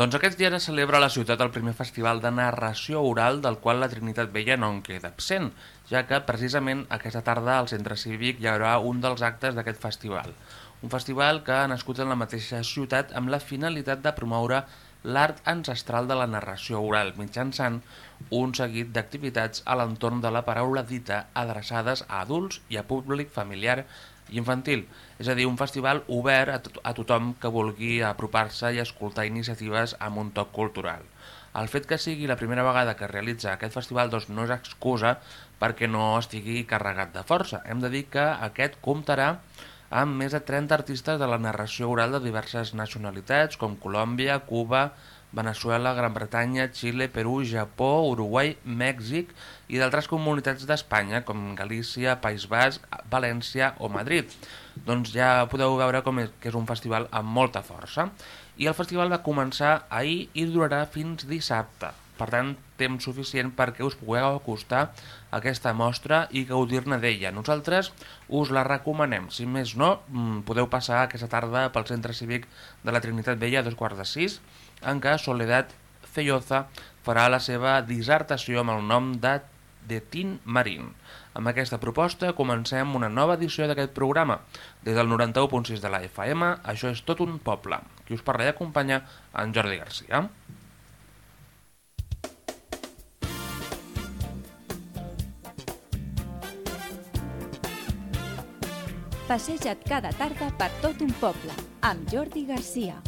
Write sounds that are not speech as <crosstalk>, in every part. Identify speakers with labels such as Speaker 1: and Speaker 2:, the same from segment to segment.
Speaker 1: Doncs aquests dies es celebra a la ciutat el primer festival de narració oral del qual la Trinitat Vella no en queda absent, ja que precisament aquesta tarda al centre cívic hi haurà un dels actes d'aquest festival. Un festival que ha nascut en la mateixa ciutat amb la finalitat de promoure l'art ancestral de la narració oral mitjançant un seguit d'activitats a l'entorn de la paraula dita adreçades a adults i a públic familiar i infantil, és a dir, un festival obert a, to a tothom que vulgui apropar-se i escoltar iniciatives amb un toc cultural. El fet que sigui la primera vegada que es realitza aquest festival doncs, no és excusa perquè no estigui carregat de força. Hem de dir que aquest comptarà amb més de 30 artistes de la narració oral de diverses nacionalitats com Colòmbia, Cuba, Venezuela, Gran Bretanya, Xile, Perú, Japó, Uruguai, Mèxic i d'altres comunitats d'Espanya com Galícia, País Basc, València o Madrid. Doncs ja podeu veure com és, que és un festival amb molta força. I el festival va començar ahir i durarà fins dissabte. Per tant, temps suficient perquè us pugueu acostar aquesta mostra i gaudir-ne d'ella. Nosaltres us la recomanem. Si més no, mm, podeu passar aquesta tarda pel Centre Cívic de la Trinitat Vella a dos quarts de sis en què Soledad Felloza farà la seva dissertació amb el nom de The Tin Marín. Amb aquesta proposta comencem una nova edició d'aquest programa. Des del 91.6 de la FM, això és tot un poble. Qui us parla i acompanya en Jordi Garcia.
Speaker 2: Passeja't cada tarda per tot un poble, amb Jordi Garcia.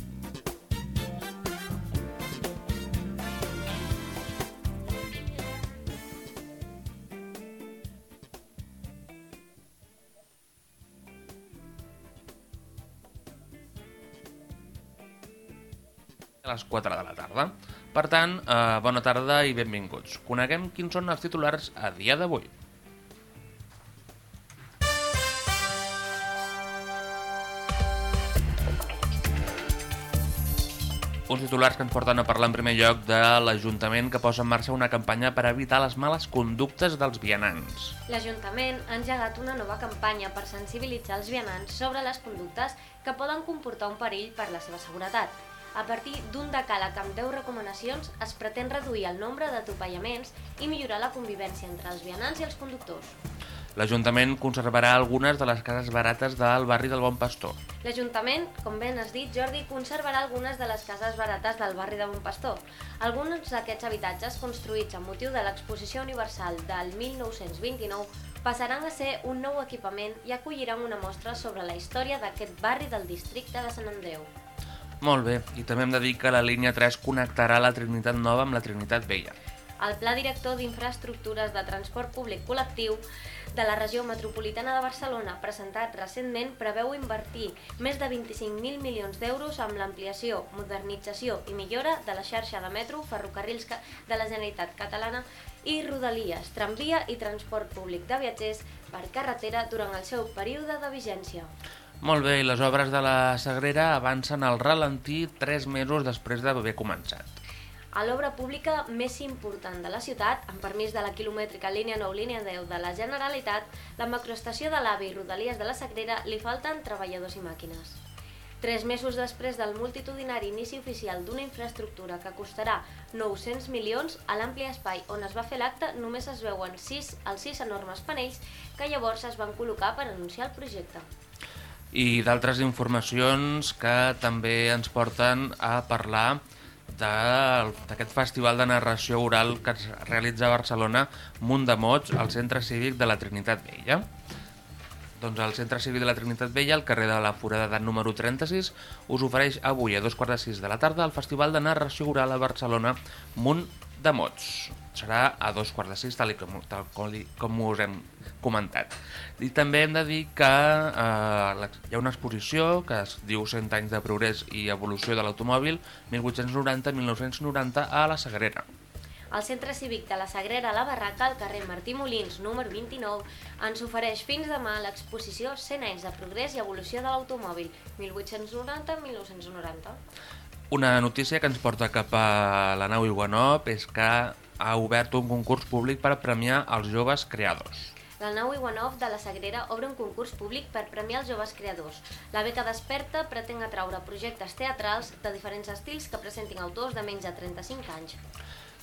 Speaker 1: Les 4 de la tarda. Per tant, eh, bona tarda i benvinguts. Coneguem quins són els titulars a dia d'avui. Uns titulars que ens porten a parlar en primer lloc de l'Ajuntament que posa en marxa una campanya per evitar les males conductes dels vianants.
Speaker 3: L'Ajuntament ha engegat una nova campanya per sensibilitzar els vianants sobre les conductes que poden comportar un perill per la seva seguretat. A partir d'un decàleg amb 10 recomanacions, es pretén reduir el nombre d'atropellaments i millorar la convivència entre els vianants i els conductors.
Speaker 1: L'Ajuntament conservarà algunes de les cases barates del barri del Bon Pastor.
Speaker 3: L'Ajuntament, com ben has dit, Jordi, conservarà algunes de les cases barates del barri de Montpastor. Alguns d'aquests habitatges, construïts amb motiu de l'Exposició Universal del 1929, passaran a ser un nou equipament i acolliran una mostra sobre la història d'aquest barri del districte de Sant Andreu.
Speaker 1: Molt bé, i també hem de dir que la línia 3 connectarà la Trinitat Nova amb la Trinitat Vella.
Speaker 3: El Pla Director d'Infraestructures de Transport Públic Col·lectiu de la regió metropolitana de Barcelona, presentat recentment, preveu invertir més de 25.000 milions d'euros amb l'ampliació, modernització i millora de la xarxa de metro, ferrocarrils de la Generalitat Catalana i rodalies, tramvia i transport públic de viatgers per carretera durant el seu període de vigència.
Speaker 1: Molt bé, i les obres de la Sagrera avancen al ralentí tres mesos després d'haver començat.
Speaker 3: A l'obra pública més important de la ciutat, amb permís de la quilomètrica línia 9, línia 10 de la Generalitat, la macroestació de l'AVE i Rodalies de la Sagrera li falten treballadors i màquines. Tres mesos després del multitudinari inici oficial d'una infraestructura que costarà 900 milions, a l'ampli espai on es va fer l'acte només es veuen sis, els sis enormes panells que llavors es van col·locar per anunciar el projecte.
Speaker 1: I d'altres informacions que també ens porten a parlar d'aquest festival de narració oral que es realitza a Barcelona, Munt de Mots, al Centre Cívic de la Trinitat Vella. Doncs el Centre Cívic de la Trinitat Vella, al carrer de la Foradada número 36, us ofereix avui a dos quarts de sis de la tarda el Festival de Narració Oral a Barcelona, Munt de Mots. Serà a dos quarts de sis, tal com, tal com, com us hem comentat. I també hem de dir que eh, hi ha una exposició que es diu 100 anys de progrés i evolució de l'automòbil 1890-1990 a la Sagrera.
Speaker 3: El Centre Cívic de la Sagrera a la Barraca, al carrer Martí Molins, número 29, ens ofereix fins demà l'exposició 100 anys de progrés i evolució de l'automòbil 1890-1990.
Speaker 1: Una notícia que ens porta cap a la nau Iguanop és que ha obert un concurs públic per premiar els joves creadors.
Speaker 3: La nau Iwanov de la Sagrera obre un concurs públic per premiar els joves creadors. La beca Desperta pretén atraure projectes teatrals de diferents estils que presentin autors de menys de 35 anys.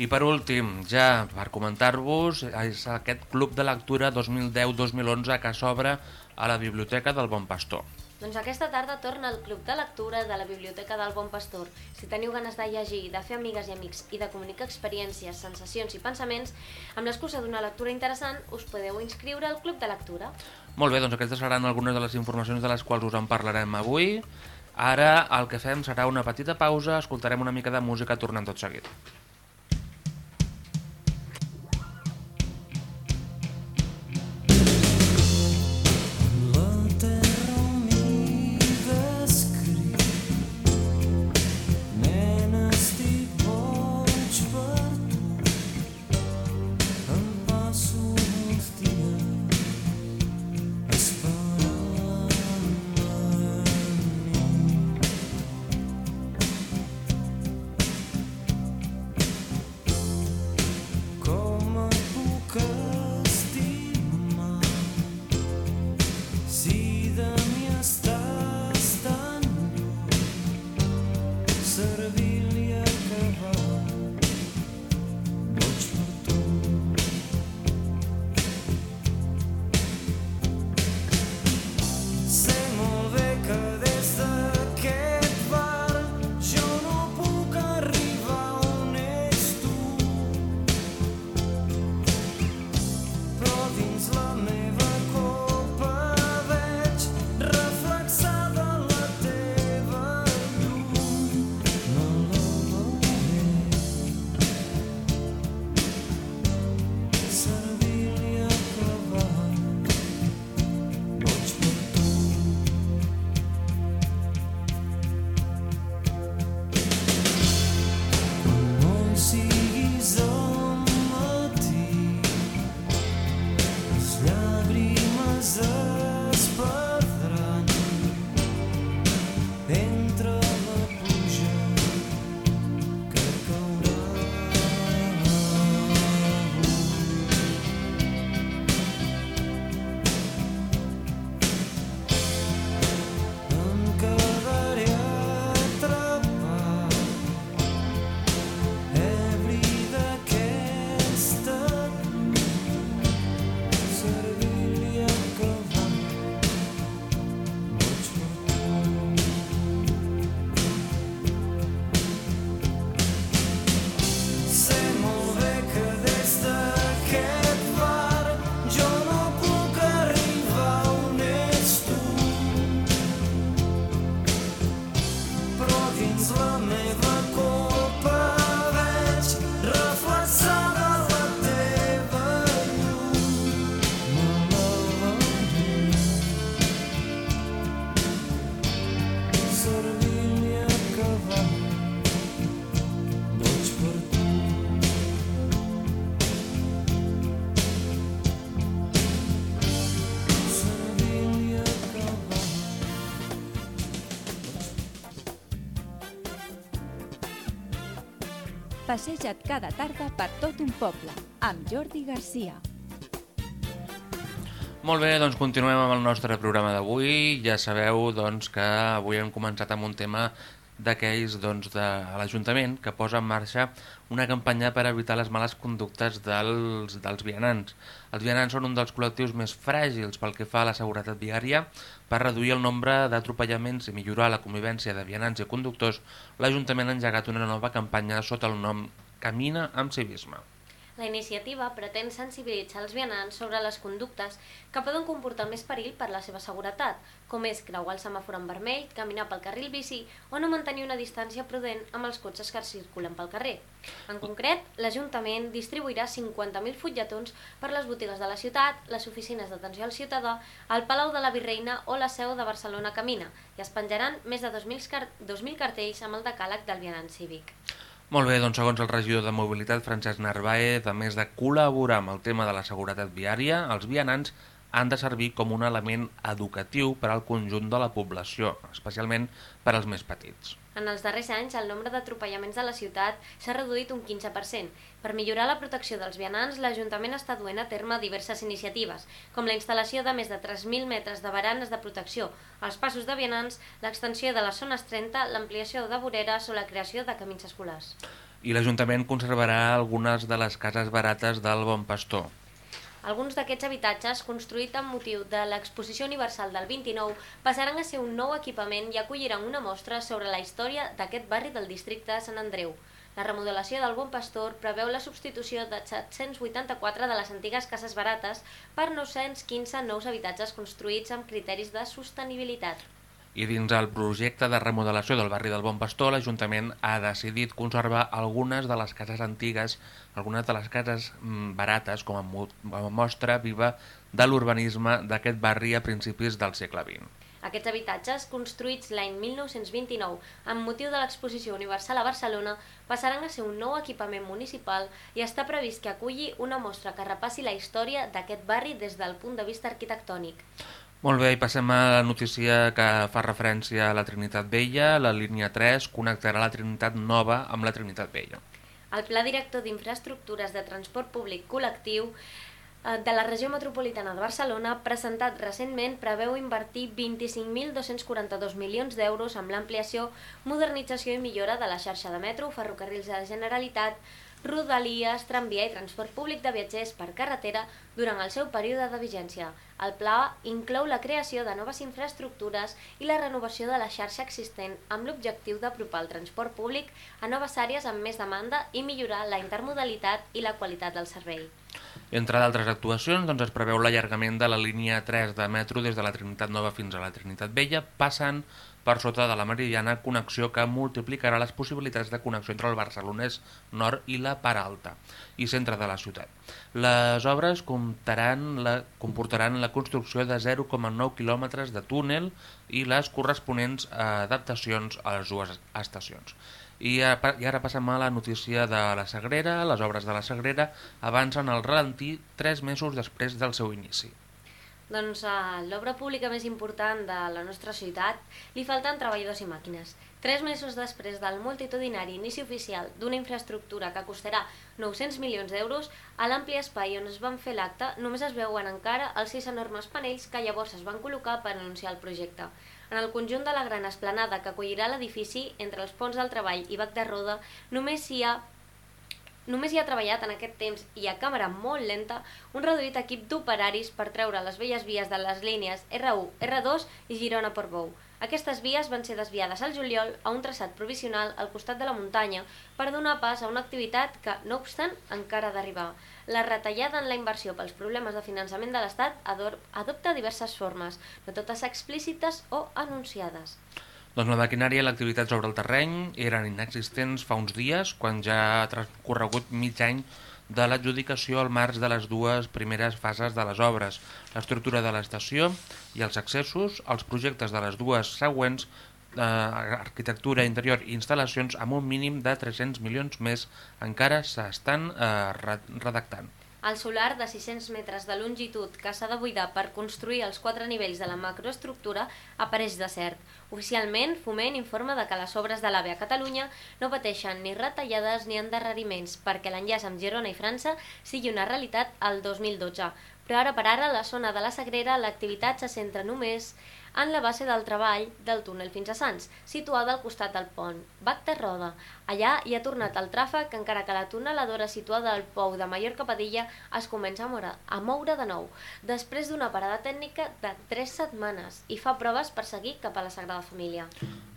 Speaker 4: I per últim, ja per comentar-vos, és aquest Club de Lectura 2010-2011 que s'obre a la Biblioteca del Bon Pastor.
Speaker 3: Doncs aquesta tarda torna el Club de Lectura de la Biblioteca del Bon Pastor. Si teniu ganes de llegir, de fer amigues i amics i de comunicar experiències, sensacions i pensaments, amb l'excusa d'una lectura interessant, us podeu inscriure al Club de Lectura.
Speaker 4: Molt bé, doncs aquestes seran algunes de les informacions de les quals us en parlarem avui. Ara el que fem serà una petita pausa, escoltarem una mica de música tornant tot seguit.
Speaker 2: Passeja't cada tarda per tot un poble, amb Jordi Garcia.
Speaker 4: Molt bé, doncs continuem amb el nostre programa d'avui. Ja sabeu doncs, que avui hem començat amb un tema d'aquells doncs, de l'Ajuntament que posa en marxa una campanya per evitar les males conductes dels, dels vianants. Els vianants són un dels col·lectius més fràgils pel que fa a la seguretat viària. Per reduir el nombre d'atropellaments i millorar la convivència de vianants i conductors, l'Ajuntament ha engegat una nova campanya sota el nom Camina amb civisme.
Speaker 3: La iniciativa pretén sensibilitzar els vianants sobre les conductes que poden comportar més perill per la seva seguretat, com és creuar el semàfor en vermell, caminar pel carril bici o no mantenir una distància prudent amb els cotxes que circulen pel carrer. En concret, l'Ajuntament distribuirà 50.000 fulletons per les botigues de la ciutat, les oficines d'atenció al ciutadà, el Palau de la Virreina o la seu de Barcelona Camina i es penjaran més de 2.000 car 2.000 cartells amb el decàleg del vianant cívic.
Speaker 4: Molt bé, doncs segons el regidor de Mobilitat, Francesc Narváez, a més de col·laborar amb el tema de la seguretat viària, els vianants han de servir com un element educatiu per al conjunt de la població, especialment per als més petits.
Speaker 3: En els darrers anys, el nombre d'atropellaments de la ciutat s'ha reduït un 15%. Per millorar la protecció dels vianants, l'Ajuntament està duent a terme diverses iniciatives, com la instal·lació de més de 3.000 metres de baranes de protecció, els passos de vianants, l'extensió de les zones 30, l'ampliació de voreres o la creació de camins escolars.
Speaker 1: I l'Ajuntament conservarà algunes de les cases barates del Bon Pastor.
Speaker 3: Alguns d'aquests habitatges, construïts amb motiu de l'Exposició Universal del 29, passaran a ser un nou equipament i acolliran una mostra sobre la història d'aquest barri del districte de Sant Andreu. La remodelació del Bon Pastor preveu la substitució de 784 de les antigues cases barates per 915 nous habitatges construïts amb criteris de sostenibilitat.
Speaker 1: I dins el projecte de remodelació del barri del Bon Pastor, l'Ajuntament ha decidit conservar algunes de les cases antigues, algunes de les cases mm, barates, com a, mostra viva de l'urbanisme d'aquest barri a principis del segle XX.
Speaker 3: Aquests habitatges, construïts l'any 1929 amb motiu de l'Exposició Universal a Barcelona, passaran a ser un nou equipament municipal i està previst que aculli una mostra que repassi la història d'aquest barri des del punt de vista arquitectònic.
Speaker 1: Molt bé, i passem a la notícia que fa referència a la Trinitat Vella. La línia 3 connectarà la Trinitat Nova amb la Trinitat Vella.
Speaker 3: El Pla Director d'Infraestructures de Transport Públic Col·lectiu eh, de la regió metropolitana de Barcelona, presentat recentment, preveu invertir 25.242 milions d'euros amb l'ampliació, modernització i millora de la xarxa de metro, ferrocarrils de la Generalitat, rodalies, tramvia i transport públic de viatgers per carretera durant el seu període de vigència. El pla inclou la creació de noves infraestructures i la renovació de la xarxa existent amb l'objectiu d'apropar el transport públic a noves àrees amb més demanda i millorar la intermodalitat i la qualitat del servei.
Speaker 1: Entre d'altres actuacions, doncs, es preveu l'allargament de la línia 3 de metro des de la Trinitat Nova fins a la Trinitat Vella, passant per sota de la Meridiana, connexió que multiplicarà les possibilitats de connexió entre el Barcelonès Nord i la Part Alta i centre de la ciutat. Les obres comptaran la, comportaran la construcció de 0,9 quilòmetres de túnel i les corresponents adaptacions a les dues estacions. I, I ara passem a la notícia de la Sagrera. Les obres de la Sagrera avancen al ralentí tres mesos després del seu inici.
Speaker 3: Doncs a l'obra pública més important de la nostra ciutat li falten treballadors i màquines. Tres mesos després del multitudinari inici oficial d'una infraestructura que costarà 900 milions d'euros, a l'ampli espai on es van fer l'acte només es veuen encara els sis enormes panells que llavors es van col·locar per anunciar el projecte. En el conjunt de la gran esplanada que acollirà l'edifici, entre els ponts del treball i Bac de Roda, només hi ha Només hi ha treballat en aquest temps i a càmera molt lenta un reduït equip d'operaris per treure les velles vies de les línies R1, R2 i Girona Portbou. Aquestes vies van ser desviades al juliol a un traçat provisional al costat de la muntanya per donar pas a una activitat que, no obstant, encara ha d'arribar. La retallada en la inversió pels problemes de finançament de l'Estat adopta diverses formes, no totes explícites o anunciades.
Speaker 1: Doncs la maquinària i l'activitat sobre el terreny eren inexistents fa uns dies, quan ja ha transcorregut mig any de l'adjudicació al març de les dues primeres fases de les obres, l'estructura de l'estació i els accessos, els projectes de les dues següents, arquitectura interior i instal·lacions amb un mínim de 300 milions més encara s'estan eh, redactant.
Speaker 3: El solar de 600 metres de longitud que s'ha de buidar per construir els quatre nivells de la macroestructura apareix desert. Oficialment, Foment informa de que les obres de l'AVE a Catalunya no pateixen ni retallades ni endarreriments perquè l'enllaç amb Girona i França sigui una realitat al 2012. Però ara per ara, a la zona de la Sagrera, l'activitat se centra només en la base del treball del túnel fins a Sants, situada al costat del pont, Bac de Roda. Allà hi ha tornat el tràfic, encara que la tuneladora situada al pou de Mallorca Padilla es comença a moure, a moure de nou, després d'una parada tècnica de 3 setmanes i fa proves per seguir cap a la Sagrada Família.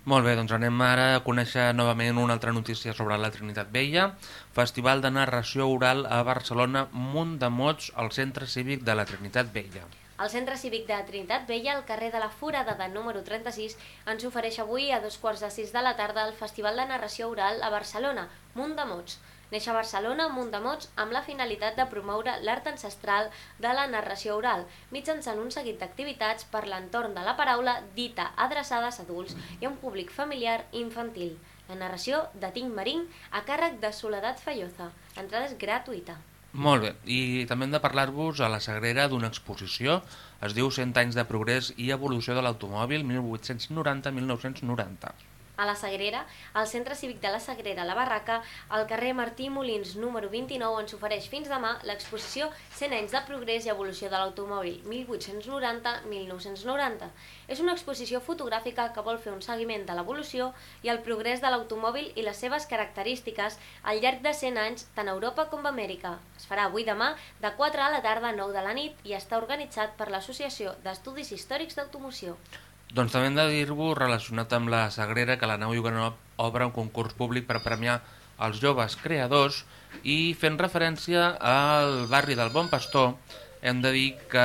Speaker 1: Molt bé, doncs anem ara a conèixer novament una altra notícia sobre la Trinitat Vella. Festival de narració oral a Barcelona, Munt de Mots, al Centre Cívic de la Trinitat Vella.
Speaker 3: El Centre Cívic de Trinitat Vella, al carrer de la Forada de número 36, ens ofereix avui a dos quarts de sis de la tarda el Festival de Narració Oral a Barcelona, Munt de Mots. Neix a Barcelona, Munt de Mots, amb la finalitat de promoure l'art ancestral de la narració oral, mitjançant un seguit d'activitats per l'entorn de la paraula dita adreçades a adults i a un públic familiar i infantil. La narració de Tinc Marín a càrrec de Soledat Falloza. L'entrada és gratuïta.
Speaker 1: Molt bé, i també hem de parlar-vos a la Sagrera d'una exposició, es diu 100 anys de progrés i evolució de l'automòbil 1890-1990.
Speaker 3: A la Sagrera, al Centre Cívic de la Sagrera, la Barraca, al carrer Martí Molins número 29, on s'ofereix fins demà l'exposició 100 anys de progrés i evolució de l'automòbil 1890-1990. És una exposició fotogràfica que vol fer un seguiment de l'evolució i el progrés de l'automòbil i les seves característiques al llarg de 100 anys tant a Europa com a Amèrica. Es farà avui demà de 4 a la tarda a 9 de la nit i està organitzat per l'Associació d'Estudis Històrics d'Automoció.
Speaker 1: Doncs també hem de dir-vos, relacionat amb la Sagrera, que la nau Iuganov obre un concurs públic per premiar els joves creadors i fent referència al barri del Bon Pastor, hem de dir que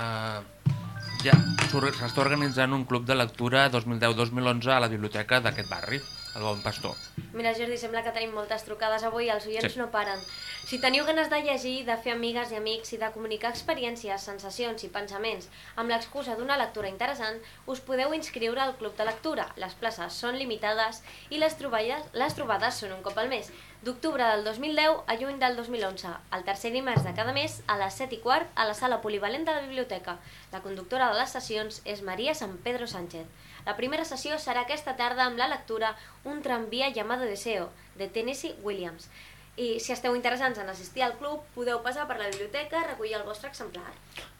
Speaker 1: eh, ja s'està organitzant un club de lectura 2010-2011 a la biblioteca d'aquest barri, el Bon Pastor.
Speaker 3: Mira, Jordi, sembla que tenim moltes trucades avui, els oients
Speaker 1: Sí.
Speaker 3: no paren. Si teniu ganes de llegir, de fer amigues i amics i de comunicar experiències, sensacions i pensaments amb l'excusa d'una lectura interessant, us podeu inscriure al Club de Lectura. Les places són limitades i les trobades, les trobades són un cop al mes, d'octubre del 2010 a juny del 2011, el tercer dimarts de cada mes a les 7 i quart a la sala polivalent de la biblioteca. La conductora de les sessions és Maria San Pedro Sánchez. La primera sessió serà aquesta tarda amb la lectura Un tranvía llamado Deseo, de Tennessee Williams. I si esteu interessants en assistir al club, podeu passar per la biblioteca a recollir el vostre exemplar.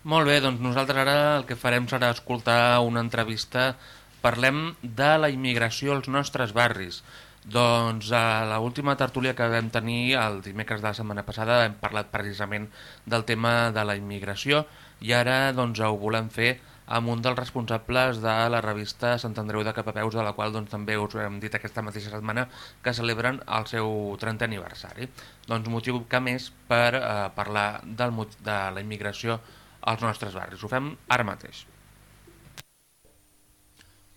Speaker 1: Molt bé, doncs nosaltres ara el que farem serà escoltar una entrevista. Parlem de la immigració als nostres barris. Doncs a l'última tertúlia que vam tenir el dimecres de la setmana passada hem parlat precisament del tema de la immigració i ara doncs ho volem fer amb un dels responsables de la revista Sant Andreu de Capapeus, de la qual doncs, també us hem dit aquesta mateixa setmana que celebren el seu 30 aniversari. Doncs motiu que més per eh, parlar del, de la immigració als nostres barris. Ho fem ara mateix.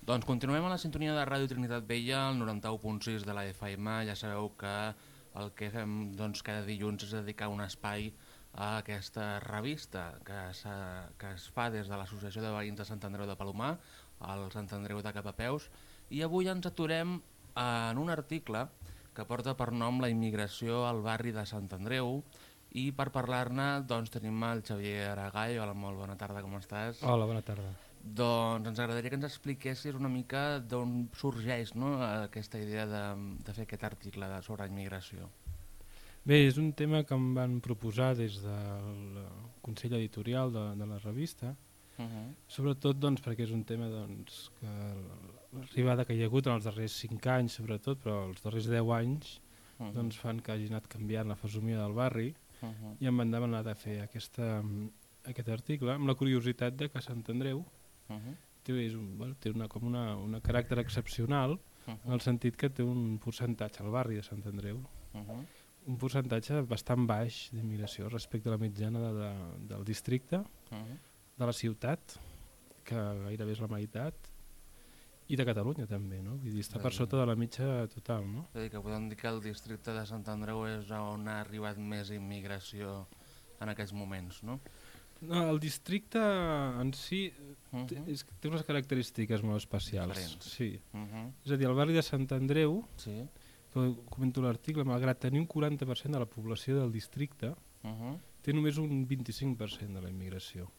Speaker 1: Doncs continuem a la sintonia de Ràdio Trinitat Vella, el 91.6 de la FM. Ja sabeu que el que fem doncs, cada dilluns és dedicar un espai a aquesta revista que, que es fa des de l'Associació de Veïns de Sant Andreu de Palomar, al Sant Andreu de Capapeus, i avui ens aturem en un article que porta per nom la immigració al barri de Sant Andreu, i per parlar-ne doncs, tenim el Xavier Aragall. Hola, molt bona tarda, com estàs?
Speaker 5: Hola, bona tarda.
Speaker 1: Doncs ens agradaria que ens expliquessis una mica d'on sorgeix no, aquesta idea de, de fer aquest article de, sobre immigració.
Speaker 5: Bé, és un tema que em van proposar des del Consell Editorial de, de la revista,
Speaker 1: Uh -huh.
Speaker 5: sobretot doncs, perquè és un tema doncs, que l'arribada que hi ha hagut en els darrers 5 anys, sobretot, però els darrers 10 anys,
Speaker 1: Uh -huh.
Speaker 5: doncs, fan que hagi anat canviant la fesomia del barri
Speaker 1: uh -huh.
Speaker 5: i em van demanar de fer aquesta, aquest article amb la curiositat de que Sant Andreu
Speaker 1: Uh -huh.
Speaker 5: té, és un, bueno, té una, com una, una caràcter excepcional
Speaker 1: Uh
Speaker 5: en el sentit que té un percentatge al barri de Sant Andreu
Speaker 1: -huh.
Speaker 5: Un percentatge bastant baix d'immigració respecte a la mitjana de, de, del districte,
Speaker 1: Uh -huh.
Speaker 5: de la ciutat, que gairebé és la meitat, i de Catalunya també, no? Vull dir, està per sota de la mitja total, no?
Speaker 1: És a dir, que podem dir que el districte de Sant Andreu és on ha arribat més immigració en aquests moments, no?
Speaker 5: no el districte en si
Speaker 1: Uh
Speaker 5: té,
Speaker 1: -huh.
Speaker 5: és, té unes característiques molt especials.
Speaker 1: Diferents.
Speaker 5: Sí.
Speaker 1: Uh -huh.
Speaker 5: És a dir, el barri de Sant Andreu,
Speaker 1: Sí.
Speaker 5: Comento l'article, malgrat tenir un 40% de la població del districte,
Speaker 1: Uh -huh.
Speaker 5: té només un 25% de la immigració.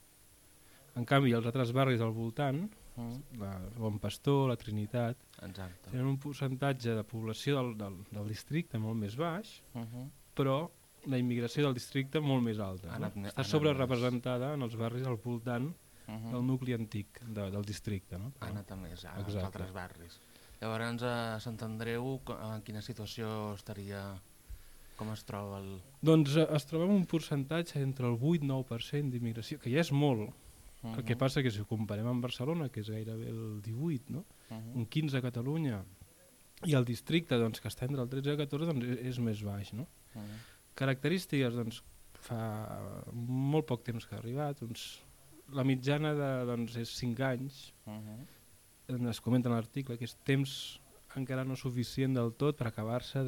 Speaker 5: En canvi, els altres barris al voltant,
Speaker 1: Uh -huh.
Speaker 5: la Bon Pastor, la Trinitat,
Speaker 1: Exacte.
Speaker 5: tenen un percentatge de població del, del, del districte molt més baix,
Speaker 1: Uh -huh.
Speaker 5: però la immigració del districte molt més alta. No?
Speaker 1: anat ha
Speaker 5: Està sobre representada en els barris al voltant
Speaker 1: Uh -huh.
Speaker 5: del nucli antic de, del districte. No?
Speaker 1: ha anat a més, als altres barris. Llavors, a Sant Andreu, en quina situació estaria... Com es troba el...
Speaker 5: Doncs eh, es troba un percentatge entre el 8-9% d'immigració, que ja és molt.
Speaker 1: Uh
Speaker 5: El que passa que si ho comparem amb Barcelona, que és gairebé el 18, no?
Speaker 1: Uh -huh.
Speaker 5: un 15 a Catalunya, i el districte, doncs, que està entre el 13 i el 14, doncs, és, és més baix. No?
Speaker 1: Uh -huh.
Speaker 5: Característiques, doncs, fa molt poc temps que ha arribat, uns, la mitjana de, doncs, és 5 anys,
Speaker 1: Uh -huh.
Speaker 5: Es comenta en l'article, que és temps encara no suficient del tot per acabar-se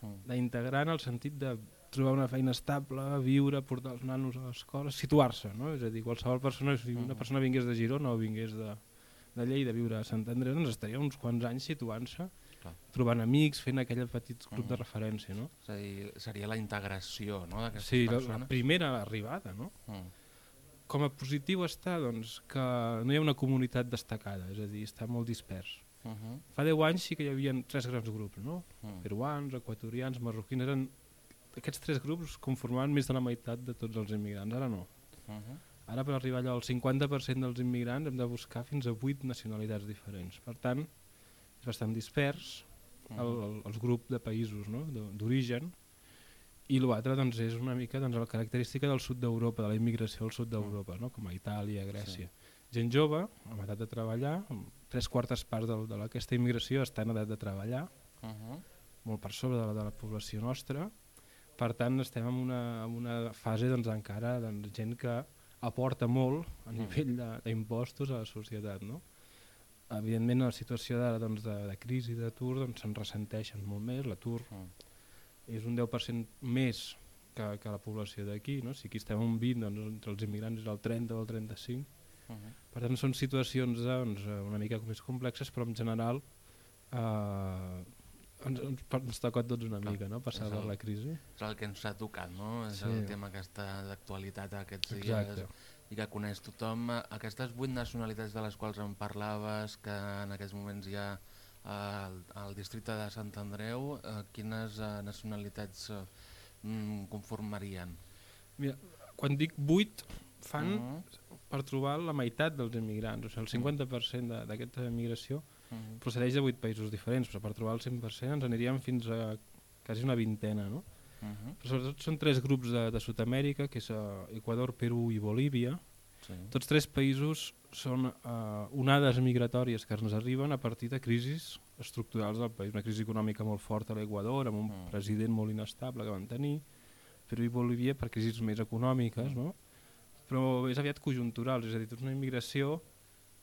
Speaker 1: Uh
Speaker 5: d'integrar en el sentit de trobar una feina estable, viure, portar els nanos a l'escola, situar-se, no? És a dir, qualsevol persona, si una
Speaker 1: Mhm.
Speaker 5: persona vingués de Girona o vingués de, de Lleida a viure a Sant Andreu, doncs estaria uns quants anys situant-se, trobant amics, fent aquell petit
Speaker 1: Mhm.
Speaker 5: de referència, no?
Speaker 1: És a dir, seria la integració no, d'aquestes
Speaker 5: Sí, la,
Speaker 1: persones.
Speaker 5: la primera arribada, no?
Speaker 1: Mm.
Speaker 5: Com a positiu està, doncs, que no hi ha una comunitat destacada, és a dir, està molt dispers.
Speaker 1: Uh -huh.
Speaker 5: Fa 10 anys sí que hi havia tres grans grups, no?
Speaker 1: Mm.
Speaker 5: Peruans, equatorians, marroquins, eren... Aquests tres grups conformaven més de la meitat de tots els immigrants, ara no.
Speaker 1: Uh -huh.
Speaker 5: Ara per arribar allò al 50% dels immigrants hem de buscar fins a 8 nacionalitats diferents. Per tant, és bastant dispers el, el, els grups de països no? D'origen i l'altre doncs, és una mica doncs, la característica del sud d'Europa, de la immigració al sud d'Europa, no? com a Itàlia, Grècia. Gent jove, amb edat de treballar, tres quartes parts d'aquesta immigració està en edat de treballar,
Speaker 1: Uh -huh.
Speaker 5: molt per sobre de la, de la població nostra, per tant estem en una, en una fase doncs, encara doncs, gent que aporta molt a nivell de- d'impostos a la societat. No? Evidentment, en la situació d'ara doncs, de, de crisi d'atur doncs, se'n ressenteixen molt més, l'atur
Speaker 1: Mm.
Speaker 5: És un 10% més que, que la població d'aquí, no? si aquí estem un 20, doncs, entre els immigrants és el 30 o el 35,
Speaker 1: Uh -huh.
Speaker 5: per tant són situacions doncs, una mica més complexes, però en general eh, ens, ens, ens toca tots una
Speaker 1: Clar,
Speaker 5: mica, no? passar per la crisi.
Speaker 1: És el que ens ha tocat, no? És
Speaker 5: Sí.
Speaker 1: el tema que està d'actualitat aquests
Speaker 5: Exacte.
Speaker 1: dies i que coneix tothom. Aquestes vuit nacionalitats de les quals em parlaves, que en aquests moments hi ha al, al districte de Sant Andreu, eh, quines eh, nacionalitats eh, mm, conformarien?
Speaker 5: Mira, quan dic 8, fan uh
Speaker 1: Mhm,
Speaker 5: per trobar la meitat dels immigrants, o sigui, el 50% de- d'aquesta immigració
Speaker 1: mhm,
Speaker 5: procedeix de 8 països diferents, però per trobar el 100% ens aniríem fins a quasi una vintena, no?
Speaker 1: mhm,
Speaker 5: Però sobretot són tres grups de, de Sud-amèrica, que és eh, Equador, Perú i Bolívia.
Speaker 1: sí.
Speaker 5: Tots tres països són eh, onades migratòries que ens arriben a partir de crisis estructurals del país. Una crisi econòmica molt forta a l'Equador, amb un
Speaker 1: Mm.
Speaker 5: president molt inestable que van tenir, Perú i Bolívia per crisis més econòmiques, no? però és aviat conjuntural, és a dir, és una immigració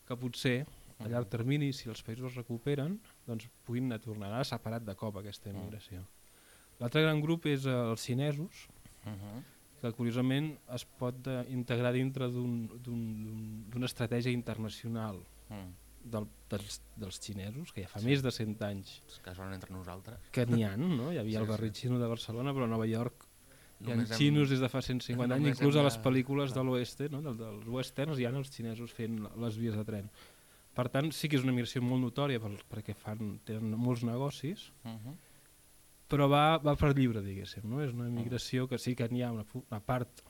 Speaker 5: que potser a llarg termini, si els països es recuperen, doncs puguin anar tornant. Ara s'ha parat de cop aquesta immigració. L'altre gran grup és eh, els xinesos,
Speaker 1: Mhm,
Speaker 5: que curiosament es pot eh, integrar dintre d'un- d'un- d'un- d'una estratègia internacional
Speaker 1: mhm.
Speaker 5: del, dels, dels xinesos, que ja fa més de 100 anys
Speaker 1: que són entre nosaltres.
Speaker 5: que n'hi ha, no? Hi havia
Speaker 1: Sí,
Speaker 5: el barri
Speaker 1: sí.
Speaker 5: xino de Barcelona, però a Nova York hi ha
Speaker 1: Només hem-
Speaker 5: xinos des de fa 150 anys, inclús a les pel·lícules de l'oeste, no? Del, dels westerns, hi ha els xinesos fent les vies de tren. Per tant, sí que és una migració molt notòria per, perquè fan, tenen molts negocis,
Speaker 1: Mhm,
Speaker 5: però va, va per lliure, diguéssim. No? És una migració que sí que n'hi ha una, una part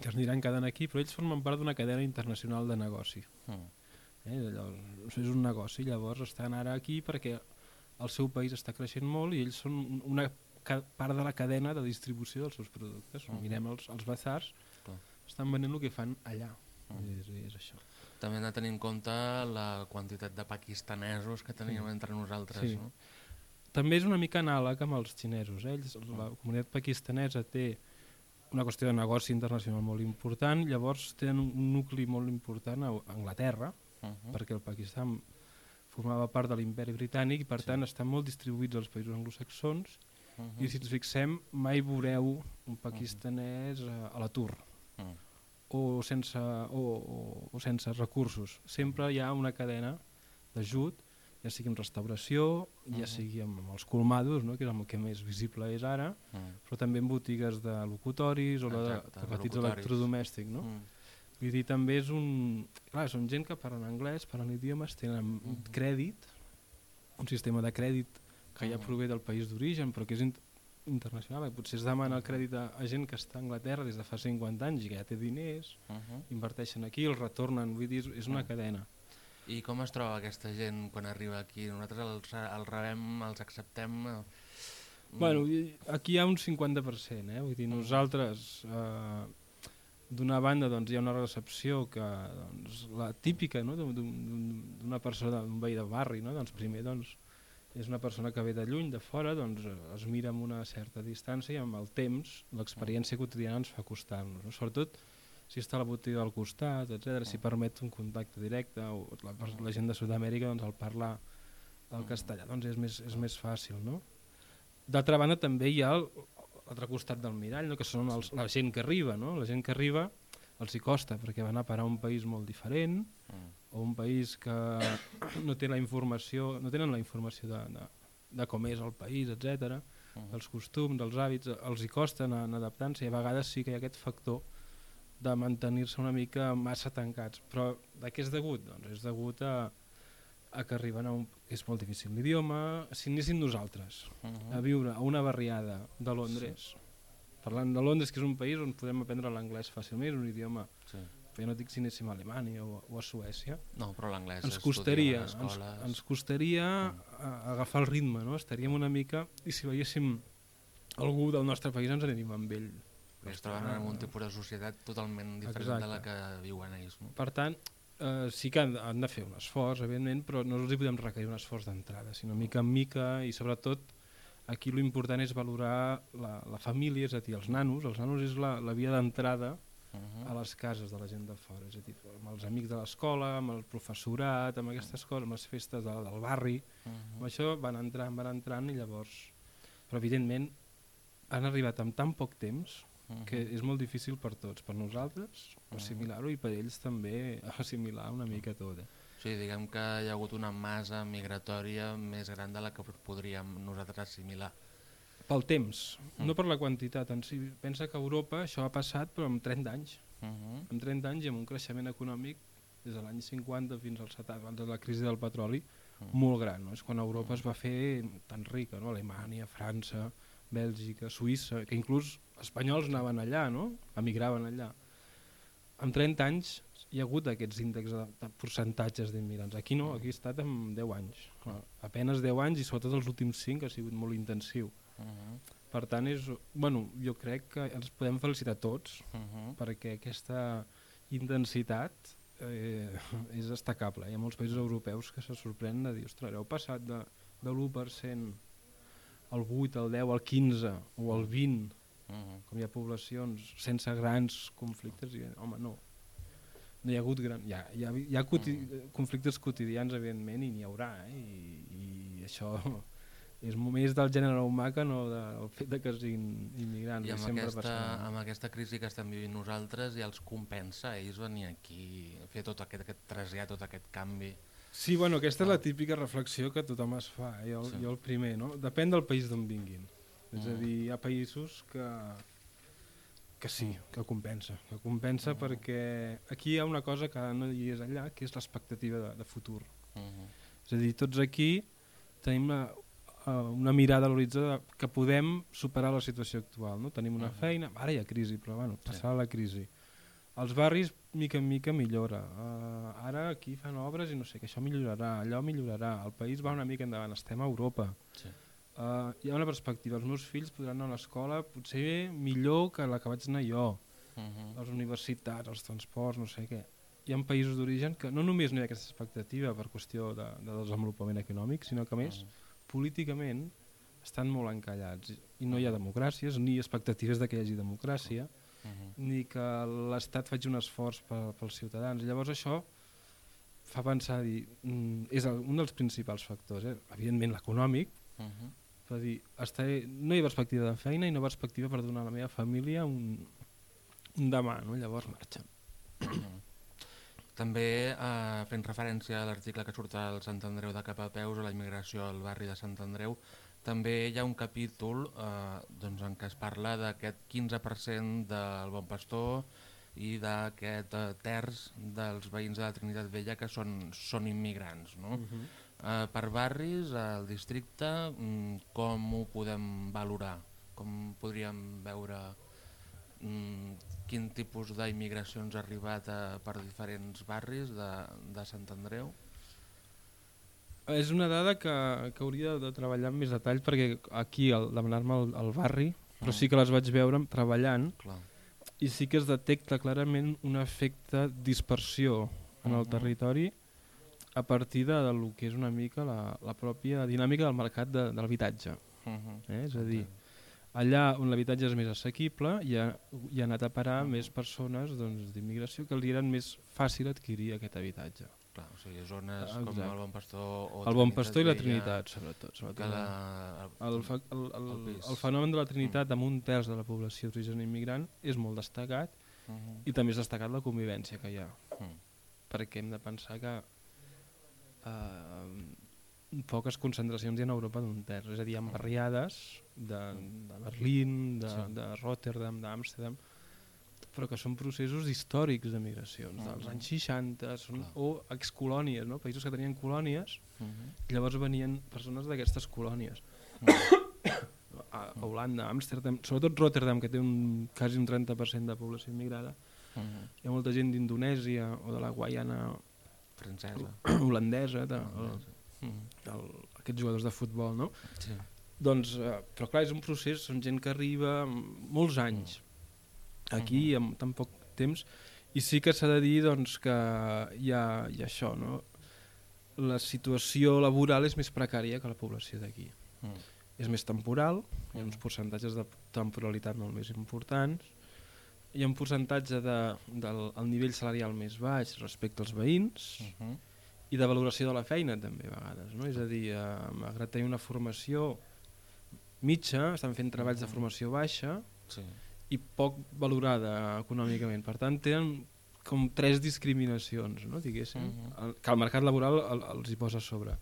Speaker 5: que es aniran quedant aquí, però ells formen part d'una cadena internacional de negoci.
Speaker 1: mhm.
Speaker 5: Eh? Allò, és un negoci, llavors estan ara aquí perquè el seu país està creixent molt i ells són un- una part de la cadena de distribució dels seus productes.
Speaker 1: Mhm.
Speaker 5: Mirem els, els bazars,
Speaker 1: Clar.
Speaker 5: estan venent el que fan allà.
Speaker 1: Mhm.
Speaker 5: És, és això.
Speaker 1: També hem de tenir en compte la quantitat de pakistanesos que teníem
Speaker 5: Sí.
Speaker 1: entre nosaltres.
Speaker 5: Sí.
Speaker 1: No?
Speaker 5: També és una mica anàleg amb els xinesos. Eh? Ells, la comunitat pakistanesa té una qüestió de negoci internacional molt important, llavors tenen un nucli molt important a Anglaterra,
Speaker 1: Mhm.
Speaker 5: perquè el Pakistan formava part de l'imperi britànic i per
Speaker 1: Sí.
Speaker 5: tant estan molt distribuïts als països anglosaxons
Speaker 1: Mhm.
Speaker 5: i si ens fixem mai veureu un pakistanès eh, a l'atur
Speaker 1: Mhm.
Speaker 5: o sense, o, o, o sense recursos. Sempre hi ha una cadena d'ajut, ja sigui en restauració, ja
Speaker 1: Mhm.
Speaker 5: sigui amb, amb els colmados, no? que és el que més visible és ara,
Speaker 1: Mhm.
Speaker 5: però també en botigues de locutoris o
Speaker 1: Exacte,
Speaker 5: de
Speaker 1: de
Speaker 5: petits electrodomèstics. No?
Speaker 1: Mhm.
Speaker 5: Vull dir, també és un... Clar, són gent que parlen anglès, parlen idiomes, tenen un
Speaker 1: Mhm.
Speaker 5: crèdit, un sistema de crèdit que ja
Speaker 1: Mhm.
Speaker 5: prové del país d'origen, però que és int internacional. Potser es demana el crèdit a, a gent que està a Anglaterra des de fa 50 anys i que ja té diners,
Speaker 1: Mhm.
Speaker 5: inverteixen aquí, els retornen, vull dir, és- una
Speaker 1: Mhm.
Speaker 5: cadena.
Speaker 1: I com es troba aquesta gent quan arriba aquí? Nosaltres els, els rebem, els acceptem... eh,
Speaker 5: Bueno, i aquí hi ha un 50%, eh? vull dir,
Speaker 1: Mm.
Speaker 5: nosaltres, eh, d'una banda, doncs, hi ha una recepció que, doncs, la típica no? d'un- d'un- d'una persona, d'un veí de barri, no? doncs primer, doncs, és una persona que ve de lluny, de fora, doncs es mira amb una certa distància i amb el temps l'experiència quotidiana ens fa acostar-nos. No? Sobretot si està a la botiga del costat, etc, si permet un contacte directe, o la, pers- la gent de Sud-amèrica, doncs, al parlar el castellà doncs és més, és més fàcil. No? D'altra banda també hi ha el- l'altre costat del mirall, no? que són els, la gent que arriba. No? La gent que arriba els hi costa perquè van a parar a un país molt diferent
Speaker 1: Mm.
Speaker 5: o un país que no té la informació, no tenen la informació de, de, de com és el país, etc,
Speaker 1: Mhm.
Speaker 5: dels costums, dels hàbits, els hi costa anar, anar adaptant-se i a vegades sí que hi ha aquest factor de mantenir-se una mica massa tancats. Però de què és degut? Doncs és degut a, a que arriben a un... és molt difícil l'idioma, si anéssim nosaltres
Speaker 1: Uh
Speaker 5: a
Speaker 1: -huh.
Speaker 5: viure a una barriada de Londres, parlant de Londres, que és un país on podem aprendre l'anglès fàcilment, un idioma,
Speaker 1: Sí.
Speaker 5: però jo no dic si anéssim a Alemanya o, o a Suècia,
Speaker 1: No, però l'anglès
Speaker 5: ens costaria,
Speaker 1: a
Speaker 5: ens, ens costaria
Speaker 1: Mm.
Speaker 5: a, agafar el ritme, no? estaríem una mica, i si veiéssim algú del nostre país ens aniríem amb ell.
Speaker 1: Perquè es troben en un tipus de societat totalment diferent
Speaker 5: Exacte.
Speaker 1: de la que viuen ells. No?
Speaker 5: Per tant, eh, sí que han, han de fer un esforç, evidentment, però no els hi podem requerir un esforç d'entrada, sinó mica en mica i sobretot aquí l'important és valorar la, la família, és a dir, els nanos, els nanos és la, la via d'entrada
Speaker 1: Uh -huh.
Speaker 5: a les cases de la gent de fora, és a dir, amb els amics de l'escola, amb el professorat, amb aquestes coses, amb les festes de, del barri,
Speaker 1: Uh
Speaker 5: amb
Speaker 1: -huh.
Speaker 5: això van entrant, van entrant i llavors... Però evidentment han arribat amb tan poc temps que és molt difícil per tots, per nosaltres assimilar-ho i per ells també <laughs> assimilar una mica tot. Eh?
Speaker 1: O sigui, diguem que hi ha hagut una massa migratòria més gran de la que podríem nosaltres assimilar.
Speaker 5: Pel temps,
Speaker 1: Mm.
Speaker 5: no per la quantitat en si. Pensa que a Europa això ha passat però amb 30 anys.
Speaker 1: Uh -huh.
Speaker 5: Amb 30 anys i amb un creixement econòmic des de l'any 50 fins als 70, abans de la crisi del petroli,
Speaker 1: Mm.
Speaker 5: molt gran. No? És quan Europa es va fer tan rica, no? Alemanya, França, Bèlgica, Suïssa, que inclús espanyols anaven allà, no? emigraven allà. Amb 30 anys hi ha hagut aquests índexs de, de percentatges d'immigrants. Aquí no, aquí ha estat amb 10 anys. Clar, apenes 10 anys i sobretot els últims 5 ha sigut molt intensiu.
Speaker 1: Uh -huh.
Speaker 5: Per tant, és, bueno, jo crec que ens podem felicitar tots
Speaker 1: Uh -huh.
Speaker 5: perquè aquesta intensitat eh, és destacable. Hi ha molts països europeus que se sorprenen de dir, ostres, heu passat de, de l'1% al 8, al 10, al 15 o al 20,
Speaker 1: Uh -huh.
Speaker 5: com hi ha poblacions sense grans conflictes, i home, no. No hi ha hagut gran... Hi ha, hi ha, hi ha quoti, conflictes quotidians, evidentment, i n'hi haurà, eh? I, i això <laughs> és més del gènere humà que no del fet de que siguin immigrants.
Speaker 1: I amb
Speaker 5: sempre
Speaker 1: aquesta, amb aquesta crisi que estem vivint nosaltres ja els compensa ells venir aquí, fer tot aquest, aquest trasllat, tot aquest canvi.
Speaker 5: Sí, bueno, aquesta és la típica reflexió que tothom es fa, eh? jo,
Speaker 1: Sí.
Speaker 5: jo el primer, no? Depèn del país d'on vinguin. És a
Speaker 1: Mm.
Speaker 5: dir, hi ha països que, que sí, que compensa, que compensa perquè aquí hi ha una cosa que no hi és allà, que és l'expectativa de, de futur.
Speaker 1: Uh -huh.
Speaker 5: És a dir, tots aquí tenim una, eh, una mirada a l'horitzó que podem superar la situació actual. No? Tenim una
Speaker 1: Mhm.
Speaker 5: feina, ara hi ha crisi, però bueno, passarà la crisi. Els barris, mica en mica, millora. Uh, ara aquí fan obres i no sé, que això millorarà, allò millorarà. El país va una mica endavant, estem a Europa.
Speaker 1: Sí.
Speaker 5: Uh, hi ha una perspectiva, els meus fills podran anar a l'escola potser millor que la que vaig anar jo.
Speaker 1: Uh -huh.
Speaker 5: Les universitats, els transports, no sé què. Hi ha països d'origen que no només no hi ha aquesta expectativa per qüestió de, de desenvolupament econòmic, sinó que més, políticament, estan molt encallats. I no hi ha democràcies, ni expectatives de que hi hagi democràcia,
Speaker 1: Uh -huh.
Speaker 5: ni que l'Estat faci un esforç per, pels ciutadans. Llavors això fa pensar, dir, mm, és el, un dels principals factors, eh? evidentment l'econòmic,
Speaker 1: Uh -huh.
Speaker 5: Per dir, estaré, no hi ha perspectiva de feina i no hi ha perspectiva per donar a la meva família un, un demà, no? llavors marxen. <clears throat>
Speaker 1: També eh, fent referència a l'article que surt al Sant Andreu de Capapeus o la immigració al barri de Sant Andreu, també hi ha un capítol eh, doncs, en què es parla d'aquest 15% del Bon Pastor i d'aquest eh, terç dels veïns de la Trinitat Vella que són, són immigrants. No?
Speaker 5: Mm -hmm.
Speaker 1: Eh, per barris, al districte, mm, com ho podem valorar? Com podríem veure mm, quin tipus d'immigracions ha arribat a, per diferents barris de, de Sant Andreu?
Speaker 5: És una dada que, que hauria de treballar amb més detall perquè aquí, al demanar-me al, al barri, però sí que les vaig veure treballant
Speaker 1: Clar.
Speaker 5: i sí que es detecta clarament un efecte dispersió en el
Speaker 1: Mhm.
Speaker 5: territori a partir de, de lo que és una mica la, la pròpia dinàmica del mercat de, de l'habitatge.
Speaker 1: Uh -huh.
Speaker 5: Eh? És a dir, allà on l'habitatge és més assequible hi ha, hi ha anat a parar
Speaker 1: Mhm.
Speaker 5: més persones doncs, d'immigració que els eren més fàcil adquirir aquest habitatge.
Speaker 1: Clar, o sigui, zones
Speaker 5: Ah,
Speaker 1: com
Speaker 5: exacte.
Speaker 1: el Bon Pastor o
Speaker 5: el Bon Pastor i la Trinitat, sobretot. Sobretot
Speaker 1: la,
Speaker 5: el, el, el,
Speaker 1: el
Speaker 5: el, fenomen de la Trinitat amb un terç de la població d'origen immigrant és molt destacat
Speaker 1: uh -huh.
Speaker 5: i també és destacat la convivència que hi ha
Speaker 1: uh
Speaker 5: perquè hem de pensar que eh, poques concentracions hi ha a Europa d'un terç, és a dir, ha barriades de, de Berlín, de,
Speaker 1: Sí.
Speaker 5: de Rotterdam, d'Amsterdam, però que són processos històrics de migracions, dels
Speaker 1: Mhm.
Speaker 5: anys 60, són,
Speaker 1: Clar.
Speaker 5: o excolònies, no? països que tenien colònies,
Speaker 1: Uh -huh.
Speaker 5: i llavors venien persones d'aquestes colònies. <coughs> A, a Holanda, a Amsterdam, sobretot Rotterdam, que té un, quasi un 30% de població immigrada,
Speaker 1: Uh -huh.
Speaker 5: hi ha molta gent d'Indonèsia o de la Guaiana
Speaker 1: Francesa. <clears throat>
Speaker 5: holandesa, de,
Speaker 1: Uh -huh.
Speaker 5: el, aquests jugadors de futbol, no?
Speaker 1: Sí.
Speaker 5: Doncs, eh, però clar, és un procés, són gent que arriba molts anys aquí, amb tan poc temps, i sí que s'ha de dir doncs, que hi ha, hi ha això, no? La situació laboral és més precària que la població d'aquí.
Speaker 1: Mm.
Speaker 5: És més temporal, hi ha uns percentatges de temporalitat molt més importants, hi ha un percentatge de, del el nivell salarial més baix respecte als veïns,
Speaker 1: Uh -huh.
Speaker 5: i de valoració de la feina també a vegades, no? és a dir, eh, malgrat tenir una formació mitja, estan fent treballs de formació baixa
Speaker 1: Sí.
Speaker 5: i poc valorada econòmicament, per tant tenen com tres discriminacions, no? diguéssim,
Speaker 1: Mhm.
Speaker 5: el, que el mercat laboral el, els hi posa a sobre.